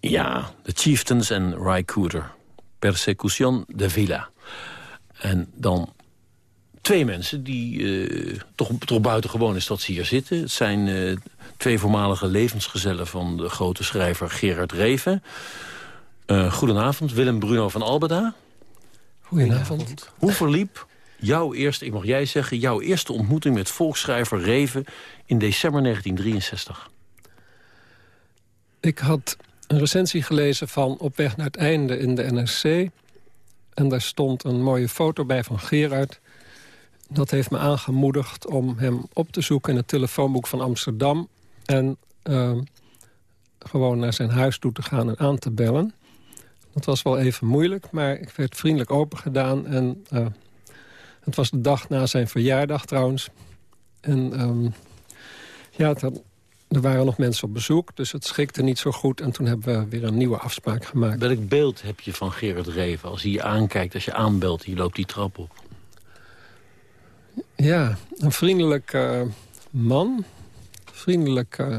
Ja, de Chieftains en Ry Cooder. Persecution de Villa. En dan twee mensen die eh, toch, toch buitengewoon is dat ze hier zitten. Het zijn eh, twee voormalige levensgezellen van de grote schrijver Gerard Reven. Eh, goedenavond, Willem Bruno van Albeda. Goedenavond. Hoe verliep jouw eerste, ik mag jij zeggen... jouw eerste ontmoeting met volksschrijver Reven in december 1963? Ik had een recensie gelezen van Op weg naar het einde in de NRC. En daar stond een mooie foto bij van Gerard. Dat heeft me aangemoedigd om hem op te zoeken in het telefoonboek van Amsterdam. En uh, gewoon naar zijn huis toe te gaan en aan te bellen. Dat was wel even moeilijk, maar ik werd vriendelijk opengedaan. En uh, het was de dag na zijn verjaardag trouwens. En um, ja, het, er waren nog mensen op bezoek, dus het schikte niet zo goed. En toen hebben we weer een nieuwe afspraak gemaakt. Welk beeld heb je van Gerard Reven als hij je aankijkt, als je aanbelt... hier loopt die trap op? Ja, een vriendelijk uh, man. Vriendelijk, uh,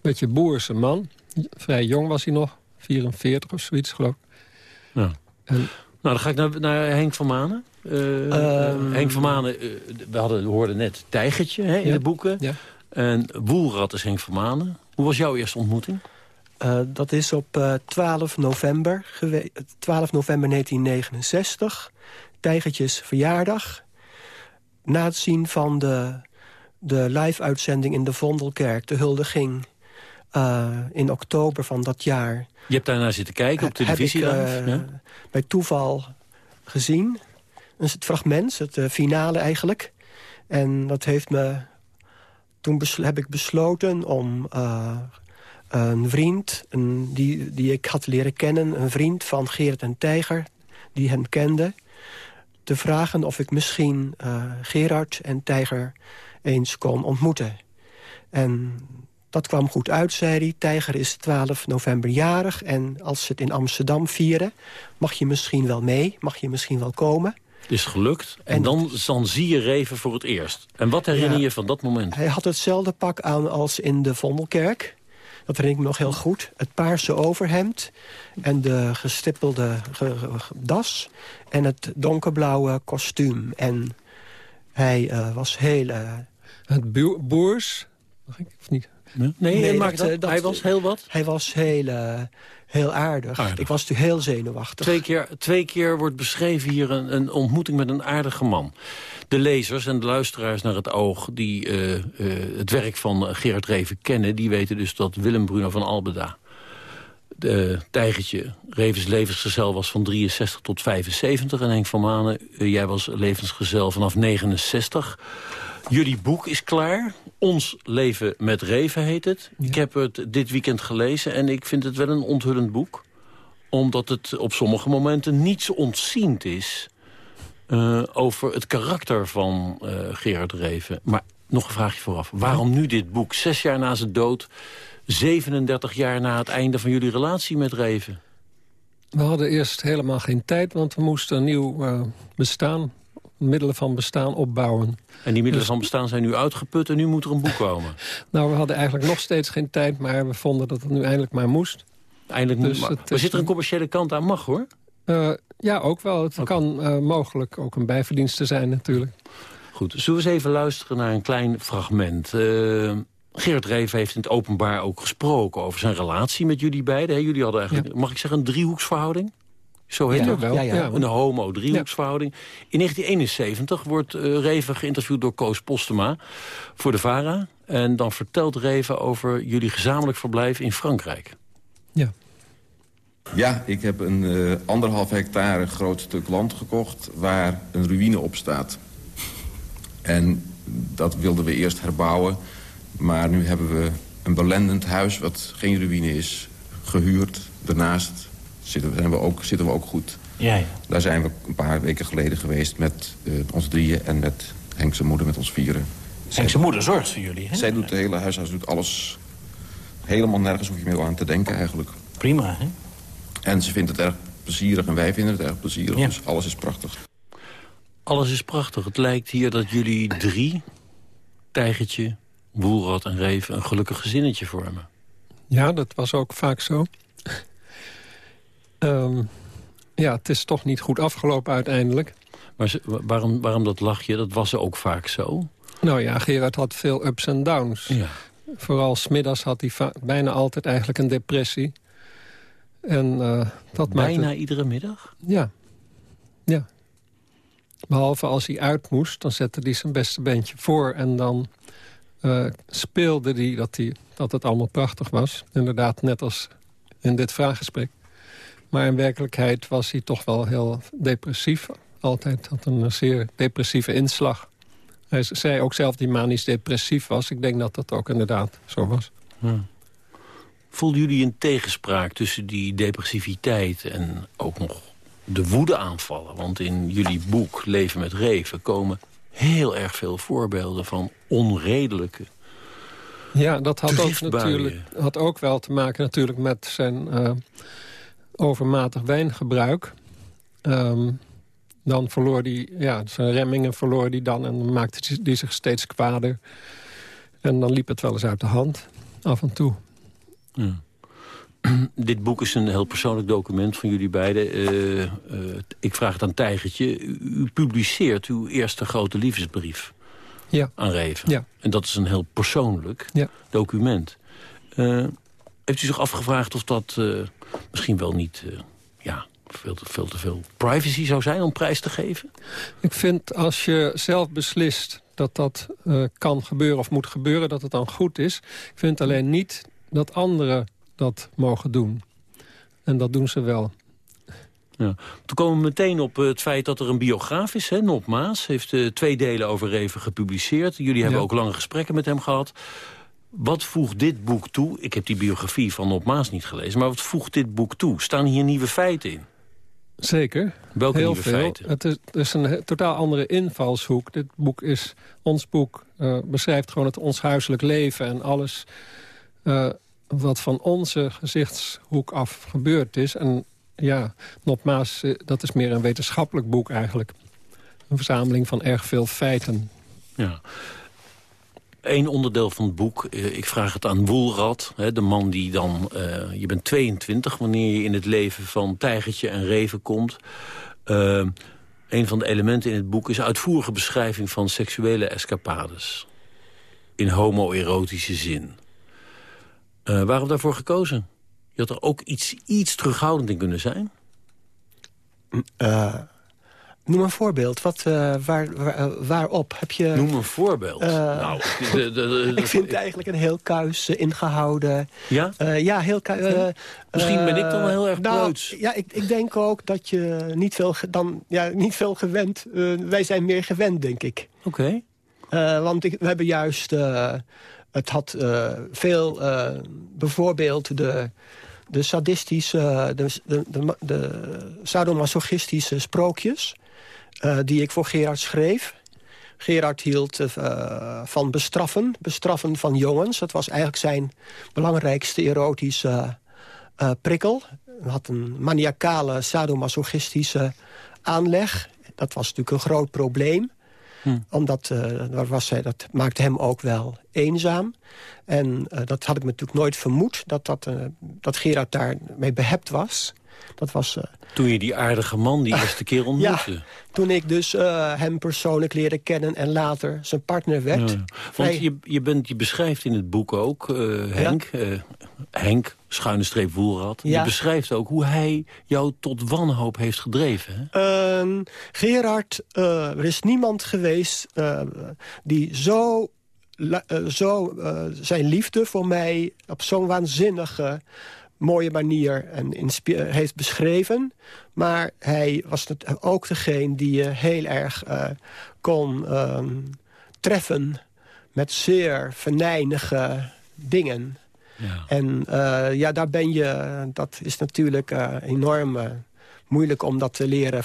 beetje boerse man. Vrij jong was hij nog, 44 of zoiets geloof ik. Ja. En, nou, dan ga ik naar, naar Henk van Manen. Uh, um, Henk van Manen, we, hadden, we hoorden net Tijgertje hè, in ja, de boeken. Ja. En Woelrad is Henk van Manen. Hoe was jouw eerste ontmoeting? Uh, dat is op uh, 12, november 12 november 1969. Tijgertjes verjaardag. Na het zien van de, de live-uitzending in de Vondelkerk, de huldiging... Uh, in oktober van dat jaar. Je hebt daarnaar zitten kijken op televisie? Heb ik, ja? bij toeval gezien. Is het fragment, het finale eigenlijk. En dat heeft me toen heb ik besloten om uh, een vriend een, die, die ik had leren kennen... een vriend van Gerard en Tijger, die hen kende... te vragen of ik misschien uh, Gerard en Tijger eens kon ontmoeten. En dat kwam goed uit, zei hij. Tijger is 12 november jarig en als ze het in Amsterdam vieren... mag je misschien wel mee, mag je misschien wel komen... Is gelukt. En, en dan, dan zie je Reven voor het eerst. En wat herinner ja, je van dat moment? Hij had hetzelfde pak aan als in de Vondelkerk. Dat herinner ik me nog heel goed. Het paarse overhemd en de gestippelde ge, ge, das... en het donkerblauwe kostuum. En hij uh, was heel... Uh, het boers? Mag ik of niet? Nee, nee, nee dat, dat, dat, hij was heel wat? Hij was heel... Uh, heel aardig. aardig. Ik was natuurlijk heel zenuwachtig. Twee keer, twee keer wordt beschreven hier een, een, ontmoeting met een aardige man. De lezers en de luisteraars naar het oog... die uh, uh, het werk van Gerard Reven kennen... die weten dus dat Willem Bruno van Albeda... de tijgertje, Revens levensgezel was van 63 tot 75... en Henk van Manen, uh, jij was levensgezel vanaf 69... Jullie boek is klaar. Ons leven met Reven heet het. Ja. Ik heb het dit weekend gelezen en ik vind het wel een onthullend boek. Omdat het op sommige momenten niets ontziend is... Uh, over het karakter van uh, Gerard Reven. Maar nog een vraagje vooraf. Waarom nu dit boek? Zes jaar na zijn dood, 37 jaar na het einde van jullie relatie met Reven. We hadden eerst helemaal geen tijd, want we moesten een nieuw uh, bestaan middelen van bestaan opbouwen. En die middelen dus... van bestaan zijn nu uitgeput en nu moet er een boek komen? nou, we hadden eigenlijk nog steeds geen tijd, maar we vonden dat het nu eindelijk maar moest. Eindelijk dus moet maar. maar zit er een commerciële kant aan? Mag hoor. Uh, ja, ook wel. Het okay. kan uh, mogelijk ook een bijverdienste zijn natuurlijk. Goed, zullen we eens even luisteren naar een klein fragment. Uh, Gerard Reven heeft in het openbaar ook gesproken over zijn relatie met jullie beiden. Jullie hadden eigenlijk, ja. mag ik zeggen, een driehoeksverhouding? Zo heet ja, het wel. Ja, ja. Een homo-driehoeksverhouding. In 1971 wordt uh, Reven geïnterviewd door Koos Postema voor de VARA. En dan vertelt Reven over jullie gezamenlijk verblijf in Frankrijk. Ja. Ja, ik heb een uh, anderhalf hectare groot stuk land gekocht waar een ruïne op staat. En dat wilden we eerst herbouwen. Maar nu hebben we een belendend huis wat geen ruïne is gehuurd. Daarnaast zitten, zijn we ook, zitten we ook goed. Ja, ja. Daar zijn we een paar weken geleden geweest met uh, ons drieën... en met Henkse moeder met ons vieren. Henkse moeder zorgt voor jullie, hè? Zij doet de hele huishouden, doet alles... helemaal nergens hoef je meer aan te denken eigenlijk. Prima, hè? En ze vindt het erg plezierig en wij vinden het erg plezierig. Ja. Dus alles is prachtig. Alles is prachtig. Het lijkt hier dat jullie drie, Tijgertje, Woelrad en Reven... een gelukkig gezinnetje vormen. Ja, dat was ook vaak zo. Ehm, ja, het is toch niet goed afgelopen uiteindelijk. Maar ze- waarom, waarom dat lachje? Dat was ook vaak zo. Nou ja, Gerard had veel ups en downs. Ja. Vooral smiddags had hij bijna altijd eigenlijk een depressie. En eh, dat Bijna maakte... iedere middag? Ja. Ja. Behalve als hij uit moest, dan zette hij zijn beste bandje voor... en dan eh, speelde hij dat, hij dat het allemaal prachtig was. Inderdaad, net als in dit vraaggesprek. Maar in werkelijkheid was hij toch wel heel depressief. Altijd had een zeer depressieve inslag. Hij zei ook zelf die manisch depressief was. Ik denk dat dat ook inderdaad zo was. Voelden jullie een tegenspraak tussen die depressiviteit en ook nog de woedeaanvallen? Want in jullie boek Leven met Reven komen heel erg veel voorbeelden van onredelijke... Ja, dat had ook, natuurlijk, had ook wel te maken natuurlijk met zijn eh, overmatig wijngebruik. Ehm, dan verloor hij, ja, zijn remmingen verloor hij dan en dan maakte hij zich steeds kwader. En dan liep het wel eens uit de hand, af en toe. Ja. Dit boek is een heel persoonlijk document van jullie beiden. Eh, eh, ik vraag het aan Tijgertje. U, publiceert uw eerste grote liefdesbrief Ja. aan Reven. Ja. En dat is een heel persoonlijk Ja. document. Eh, heeft u zich afgevraagd of dat eh, misschien wel niet... eh, ja, veel te, veel te veel privacy zou zijn om prijs te geven? Ik vind als je zelf beslist dat dat eh, kan gebeuren of moet gebeuren... dat het dan goed is. Ik vind alleen niet dat anderen dat mogen doen. En dat doen ze wel. Ja. Toen komen we meteen op het feit dat er een biograaf is. Hè? Nop Maas heeft twee delen over Reven gepubliceerd. Jullie hebben Ja. ook lange gesprekken met hem gehad. Wat voegt dit boek toe? Ik heb die biografie van Nop Maas niet gelezen. Maar wat voegt dit boek toe? Staan hier nieuwe feiten in? Zeker. Welke Heel nieuwe veel. feiten? Het is, het is een totaal andere invalshoek. Dit boek is, ons boek eh, beschrijft gewoon het ons huiselijk leven en alles eh, wat van onze gezichtshoek af gebeurd is. En ja, nogmaals, eh, dat is meer een wetenschappelijk boek eigenlijk. Een verzameling van erg veel feiten. Ja. Eén onderdeel van het boek, eh, ik vraag het aan Woelrad. De man die dan, eh, je bent 22 wanneer je in het leven van Tijgertje en Reven komt. Eh, een van de elementen in het boek is uitvoerige beschrijving van seksuele escapades. In homoerotische zin. Waarom daarvoor gekozen? Je had er ook iets, iets terughoudend in kunnen zijn. Eh, noem een voorbeeld. Wat, eh, waar, waar, eh, waarop heb je... Noem een voorbeeld. Eh, nou, de, de, de- ik vind het eigenlijk een heel kuis eh, ingehouden. Ja? Eh, ja, heel kuis. Misschien ben ik dan wel heel erg nou. Ja, ik, ik denk ook dat je niet veel, ge- dan, ja, niet veel gewend... wij zijn meer gewend, denk ik. Oké. Eh, want ik, we hebben juist... eh, het had eh, veel... eh, bijvoorbeeld de, de sadistische... De, de, de, de sadomasochistische sprookjes... eh, die ik voor Gerard schreef. Gerard hield eh, van bestraffen. Bestraffen van jongens. Dat was eigenlijk zijn belangrijkste erotische eh, prikkel. Hij had een maniacale sadomasochistische aanleg. Dat was natuurlijk een groot probleem omdat eh, daar was hij, dat maakte hem ook wel eenzaam. En dat had ik me natuurlijk nooit vermoed, dat, dat, eh, dat Gerard daarmee behept was. Dat was eh, Toen je die aardige man die eerste keer ontmoette. toen ik dus eh, hem persoonlijk leerde kennen en later zijn partner werd. Ja. Want je, je, bent, je beschrijft in het boek ook, eh, Henk, Henk, schuine streep Woelrad. Ja. Je beschrijft ook hoe hij jou tot wanhoop heeft gedreven. Hè? Ehm, Gerard, er is niemand geweest die zo, zo zijn liefde voor mij op zo'n waanzinnige mooie manier en eh, heeft beschreven. Maar hij was het ook degene die je heel erg eh, kon ehm, treffen met zeer venijnige dingen. Ja. En eh, ja, daar ben je, dat is natuurlijk enorm moeilijk om dat te leren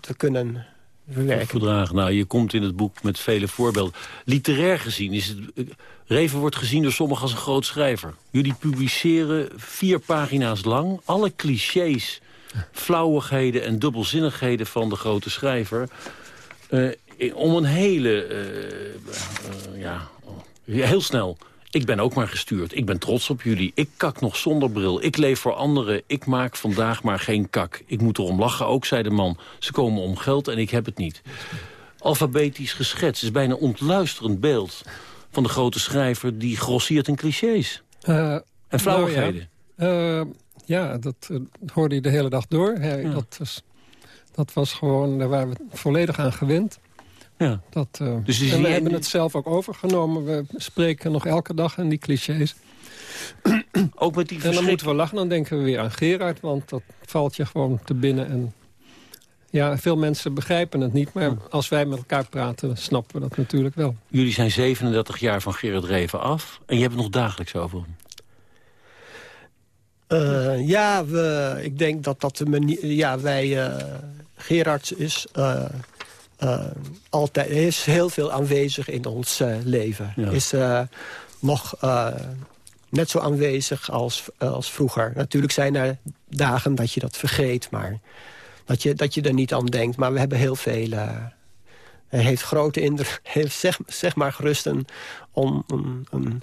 te kunnen verwerken. Nou, je komt in het boek met vele voorbeelden. Literair gezien is het... eh, Reven wordt gezien door sommigen als een groot schrijver. Jullie publiceren vier pagina's lang alle clichés, flauwigheden en dubbelzinnigheden van de grote schrijver. eh, om een hele, eh, ja, heel snel Ik ben ook maar gestuurd. Ik ben trots op jullie. Ik kak nog zonder bril. Ik leef voor anderen. Ik maak vandaag maar geen kak. Ik moet erom lachen ook, zei de man. Ze komen om geld en ik heb het niet. Alfabetisch geschetst is bijna een ontluisterend beeld... van de grote schrijver die grossiert in clichés. Eh, en flauwigheden. nou ja, Eh, ja, dat eh, hoorde je de hele dag door. Dat, was, dat was gewoon, daar waren we volledig aan gewend. Ja. Dat, eh, Dus en we hebben het zelf ook overgenomen. We spreken nog elke dag in die clichés. Ook met die En dan moeten we lachen, dan denken we weer aan Gerard... want dat valt je gewoon te binnen. En ja, veel mensen begrijpen het niet... maar als wij met elkaar praten, snappen we dat natuurlijk wel. Jullie zijn 37 jaar van Gerard Reven af. En je hebt het nog dagelijks over hem. Eh, ja, we, ik denk dat dat de manier... Ja, wij... eh Gerard is... eh, altijd, is heel veel aanwezig in ons eh, leven. Ja. Is eh, nog net zo aanwezig als, als vroeger. Natuurlijk zijn er dagen dat je dat vergeet, maar dat je, dat je er niet aan denkt. Maar we hebben heel veel... hij heeft grote indruk, heeft zeg, zeg maar gerust een, om, een, een,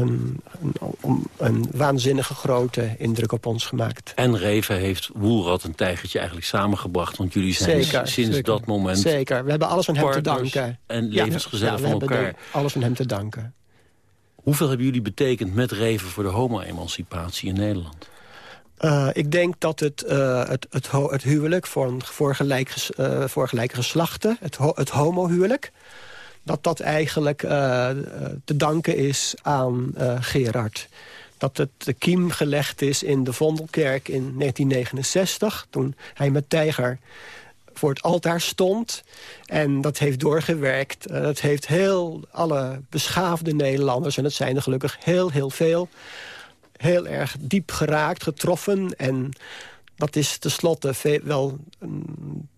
een, een, een waanzinnige grote indruk op ons gemaakt. En Reven heeft Woelrad en Tijgertje eigenlijk samengebracht. Want jullie zijn Zeker, sinds zeker. dat moment Zeker, we hebben alles aan hem te danken. en levensgezellen ja, van elkaar. alles aan hem te danken. Hoeveel hebben jullie betekend met Reven voor de homo-emancipatie in Nederland? Eh, ik denk dat het, eh, het, het, het huwelijk voor, een, voor, gelijk, ges- eh, voor gelijke geslachten, het, ho- het homohuwelijk... dat dat eigenlijk eh, eh, te danken is aan eh, Gerard. Dat het de kiem gelegd is in de Vondelkerk in 1969... toen hij met Tijger voor het altaar stond. En dat heeft doorgewerkt. Dat heeft heel alle beschaafde Nederlanders... en het zijn er gelukkig heel, heel veel heel erg diep geraakt, getroffen. En dat is tenslotte wel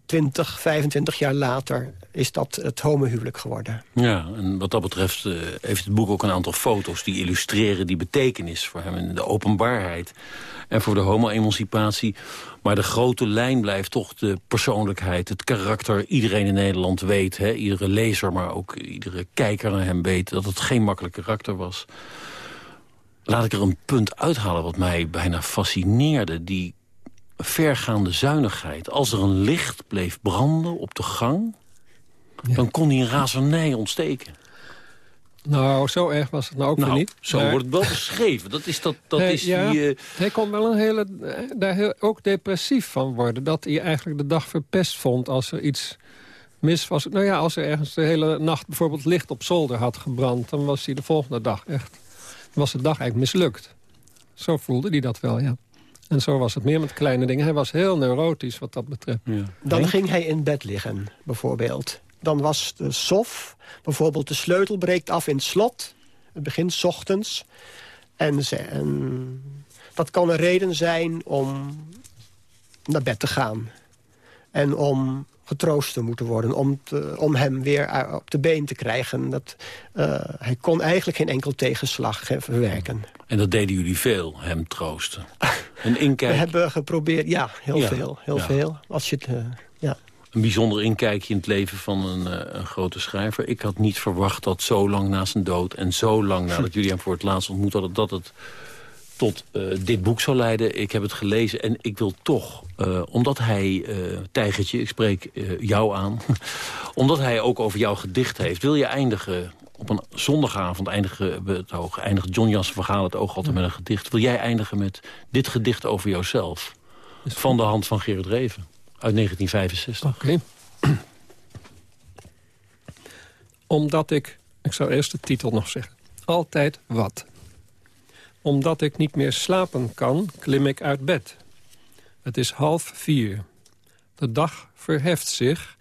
20, 25 jaar later... is dat het homohuwelijk geworden. Ja, en wat dat betreft eh, heeft het boek ook een aantal foto's... die illustreren die betekenis voor hem in de openbaarheid. En voor de homo-emancipatie. Maar de grote lijn blijft toch de persoonlijkheid, het karakter. Iedereen in Nederland weet, hè, iedere lezer, maar ook iedere kijker naar hem weet... dat het geen makkelijk karakter was. Laat ik er een punt uithalen wat mij bijna fascineerde. Die vergaande zuinigheid. Als er een licht bleef branden op de gang... dan kon hij een razernij ontsteken. Nou, zo erg was het nou ook Nou, weer niet. zo Maar- wordt het wel beschreven. Dat is, dat, dat Hij- is ja, die... eh, Hij kon wel een hele, eh, daar heel, ook depressief van worden. Dat hij eigenlijk de dag verpest vond als er iets mis was. Nou ja, als er ergens de hele nacht bijvoorbeeld licht op zolder had gebrand... dan was hij de volgende dag echt... was de dag eigenlijk mislukt. Zo voelde hij dat wel, ja. En zo was het meer met kleine dingen. Hij was heel neurotisch wat dat betreft. Dan ging hij in bed liggen, bijvoorbeeld. Dan was de sof, bijvoorbeeld de sleutel breekt af in het slot. Het begint 's ochtends. En, ze, en dat kan een reden zijn om naar bed te gaan. En om getroost te moeten worden. Om, te- om hem weer u- op de been te krijgen. Dat, eh, hij kon eigenlijk geen enkel tegenslag eh, verwerken. En dat deden jullie veel, hem troosten. En We inkijk, hebben geprobeerd, ja, heel Ja, veel. Heel ja. veel. Als je het, eh, ja. een bijzonder inkijkje in het leven van een, eh, een grote schrijver. Ik had niet verwacht dat zo lang na zijn dood... en zo lang nadat jullie hem voor het laatst ontmoet hadden... dat het tot eh, dit boek zou leiden. Ik heb het gelezen en ik wil toch, eh, omdat hij, eh Tijgertje, ik spreek jou aan... omdat hij ook over jouw gedicht heeft, wil je eindigen... op een zondagavond eindigen we het oog, eindigt John Jansen van Gaal het oog altijd met een gedicht. Wil jij eindigen met dit gedicht over jouzelf? Van de hand van Gerard Reven, uit 1965. Oké. Omdat ik... Ik zou eerst de titel nog zeggen. Altijd wat. Omdat ik niet meer slapen kan, klim ik uit bed. Het is half vier. De dag verheft zich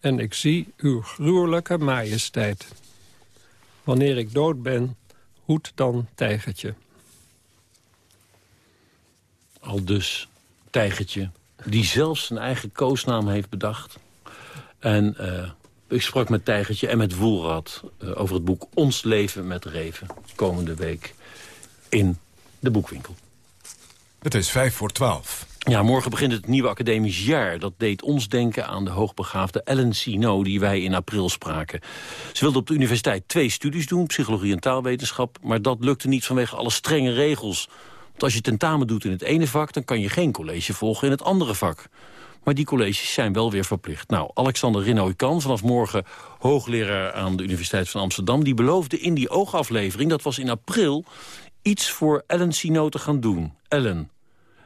en ik zie uw gruwelijke majesteit. Wanneer ik dood ben, hoed dan tijgertje. Al dus Tijgertje, die zelfs zijn eigen koosnaam heeft bedacht. En eh, ik sprak met Tijgertje en met Woelrad eh, over het boek Ons Leven met Reven. Komende week in de boekwinkel. Het is vijf voor twaalf. Ja, morgen begint het nieuwe academisch jaar. Dat deed ons denken aan de hoogbegaafde Ellen Sino... die wij in april spraken. Ze wilde op de universiteit twee studies doen, psychologie en taalwetenschap... maar dat lukte niet vanwege alle strenge regels. Want als je tentamen doet in het ene vak... dan kan je geen college volgen in het andere vak. Maar die colleges zijn wel weer verplicht. Nou, Alexander Rinoy-Kan, vanaf morgen hoogleraar aan de Universiteit van Amsterdam... die beloofde in die oogaflevering, dat was in april... iets voor Ellen Sino te gaan doen. Ellen,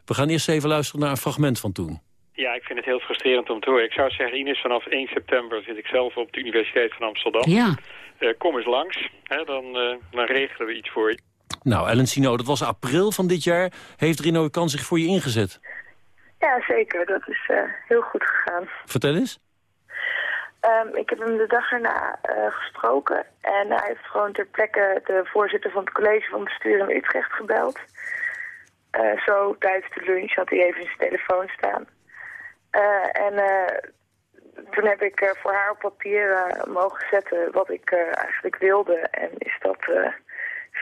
we gaan eerst even luisteren naar een fragment van toen. Ja, ik vind het heel frustrerend om te horen. Ik zou zeggen, Ines, vanaf 1 september zit ik zelf op de Universiteit van Amsterdam. Ja. Eh, kom eens langs, hè, dan, eh, dan regelen we iets voor je. Nou, Ellen Sino, dat was april van dit jaar. Heeft Rinoy-Kan zich voor je ingezet? Ja, zeker. Dat is eh, heel goed gegaan. Vertel eens. Ehm, ik heb hem de dag erna eh, gesproken. En hij heeft gewoon ter plekke de voorzitter van het college van bestuur in Utrecht gebeld. Eh, zo tijdens de lunch had hij even zijn telefoon staan. Eh, en toen heb ik voor haar op papier mogen zetten wat ik eigenlijk wilde. En is dat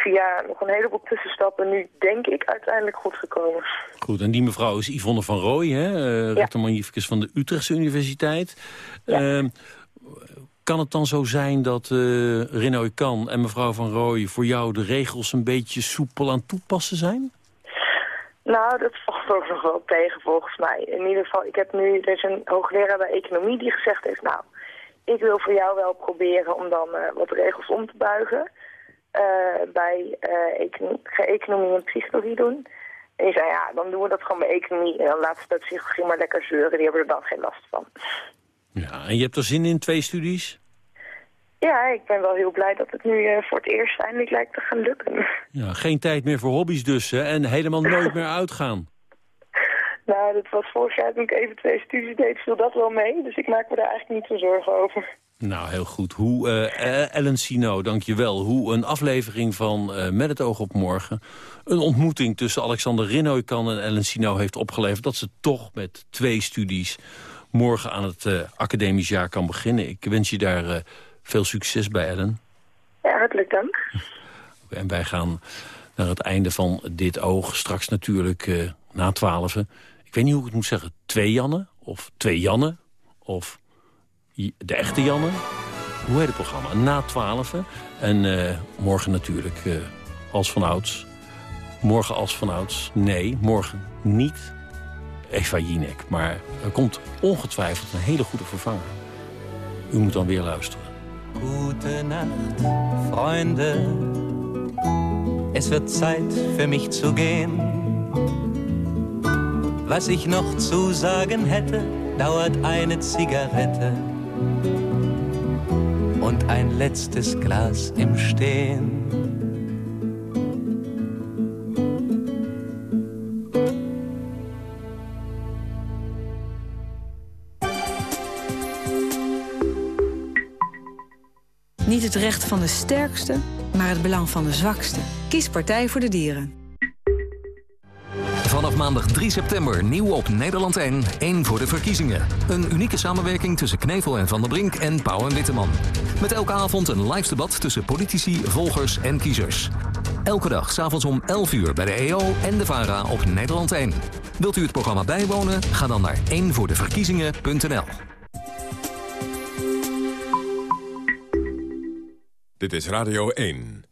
via nog een heleboel tussenstappen nu, denk ik, uiteindelijk goed gekomen. Goed, en die mevrouw is Yvonne van Rooij, hè? Uh, rector magnificus van de Utrechtse Universiteit. Ehm, kan het dan zo zijn dat uh, Rinoy Kan en mevrouw van Rooij... voor jou de regels een beetje soepel aan toepassen zijn? Nou, dat valt ook nog wel tegen volgens mij. In ieder geval, ik heb nu, er is een hoogleraar bij economie die gezegd heeft... nou, ik wil voor jou wel proberen om dan eh, wat regels om te buigen... eh, bij eh, economie, ga economie en psychologie doen. En die zei, ja, dan doen we dat gewoon bij economie... en dan laten ze bij psychologie maar lekker zeuren, die hebben er dan geen last van. Ja, en je hebt er zin in, twee studies? Ja, ik ben wel heel blij dat het nu eh, voor het eerst eindelijk lijkt te gaan lukken. Ja, geen tijd meer voor hobby's dus, hè? En helemaal nooit meer uitgaan. Nou, dat was vorig jaar toen ik even twee studies deed, viel dat wel mee. Dus ik maak me daar eigenlijk niet zo zorgen over. Nou, heel goed. Hoe, eh, Ellen Sino, dank je wel. Hoe een aflevering van eh, Met het oog op morgen... een ontmoeting tussen Alexander Rinoy-Kan en Ellen Sino heeft opgeleverd... dat ze toch met twee studies morgen aan het uh, academisch jaar kan beginnen. Ik wens je daar veel succes bij, Ellen. Ja, hartelijk dank. En wij gaan naar het einde van dit oog. Straks natuurlijk na twaalfen. Ik weet niet hoe ik het moet zeggen. Twee Janne? Of twee Janne? Of de echte Janne? Hoe heet het programma? Na twaalfen. En uh, morgen natuurlijk uh, als vanouds. Morgen als vanouds. Nee, morgen niet Eva Jinek. Maar er komt ongetwijfeld een hele goede vervanger. U moet dan weer luisteren. Gute Nacht, Freunde. Es wird Zeit für mich zu gehen. Was ich noch zu sagen hätte, dauert eine Zigarette und ein letztes Glas im Stehen. Niet het recht van de sterkste, maar het belang van de zwakste. Kies Partij voor de Dieren. Vanaf maandag 3 september nieuw op Nederland 1, 1 voor de verkiezingen. Een unieke samenwerking tussen Knevel en Van der Brink en Pauw en Witteman. Met elke avond een live debat tussen politici, volgers en kiezers. Elke dag s'avonds om 11 uur bij de EO en de VARA op Nederland 1. Wilt u het programma bijwonen? Ga dan naar 1voordeverkiezingen.nl. Dit is Radio 1.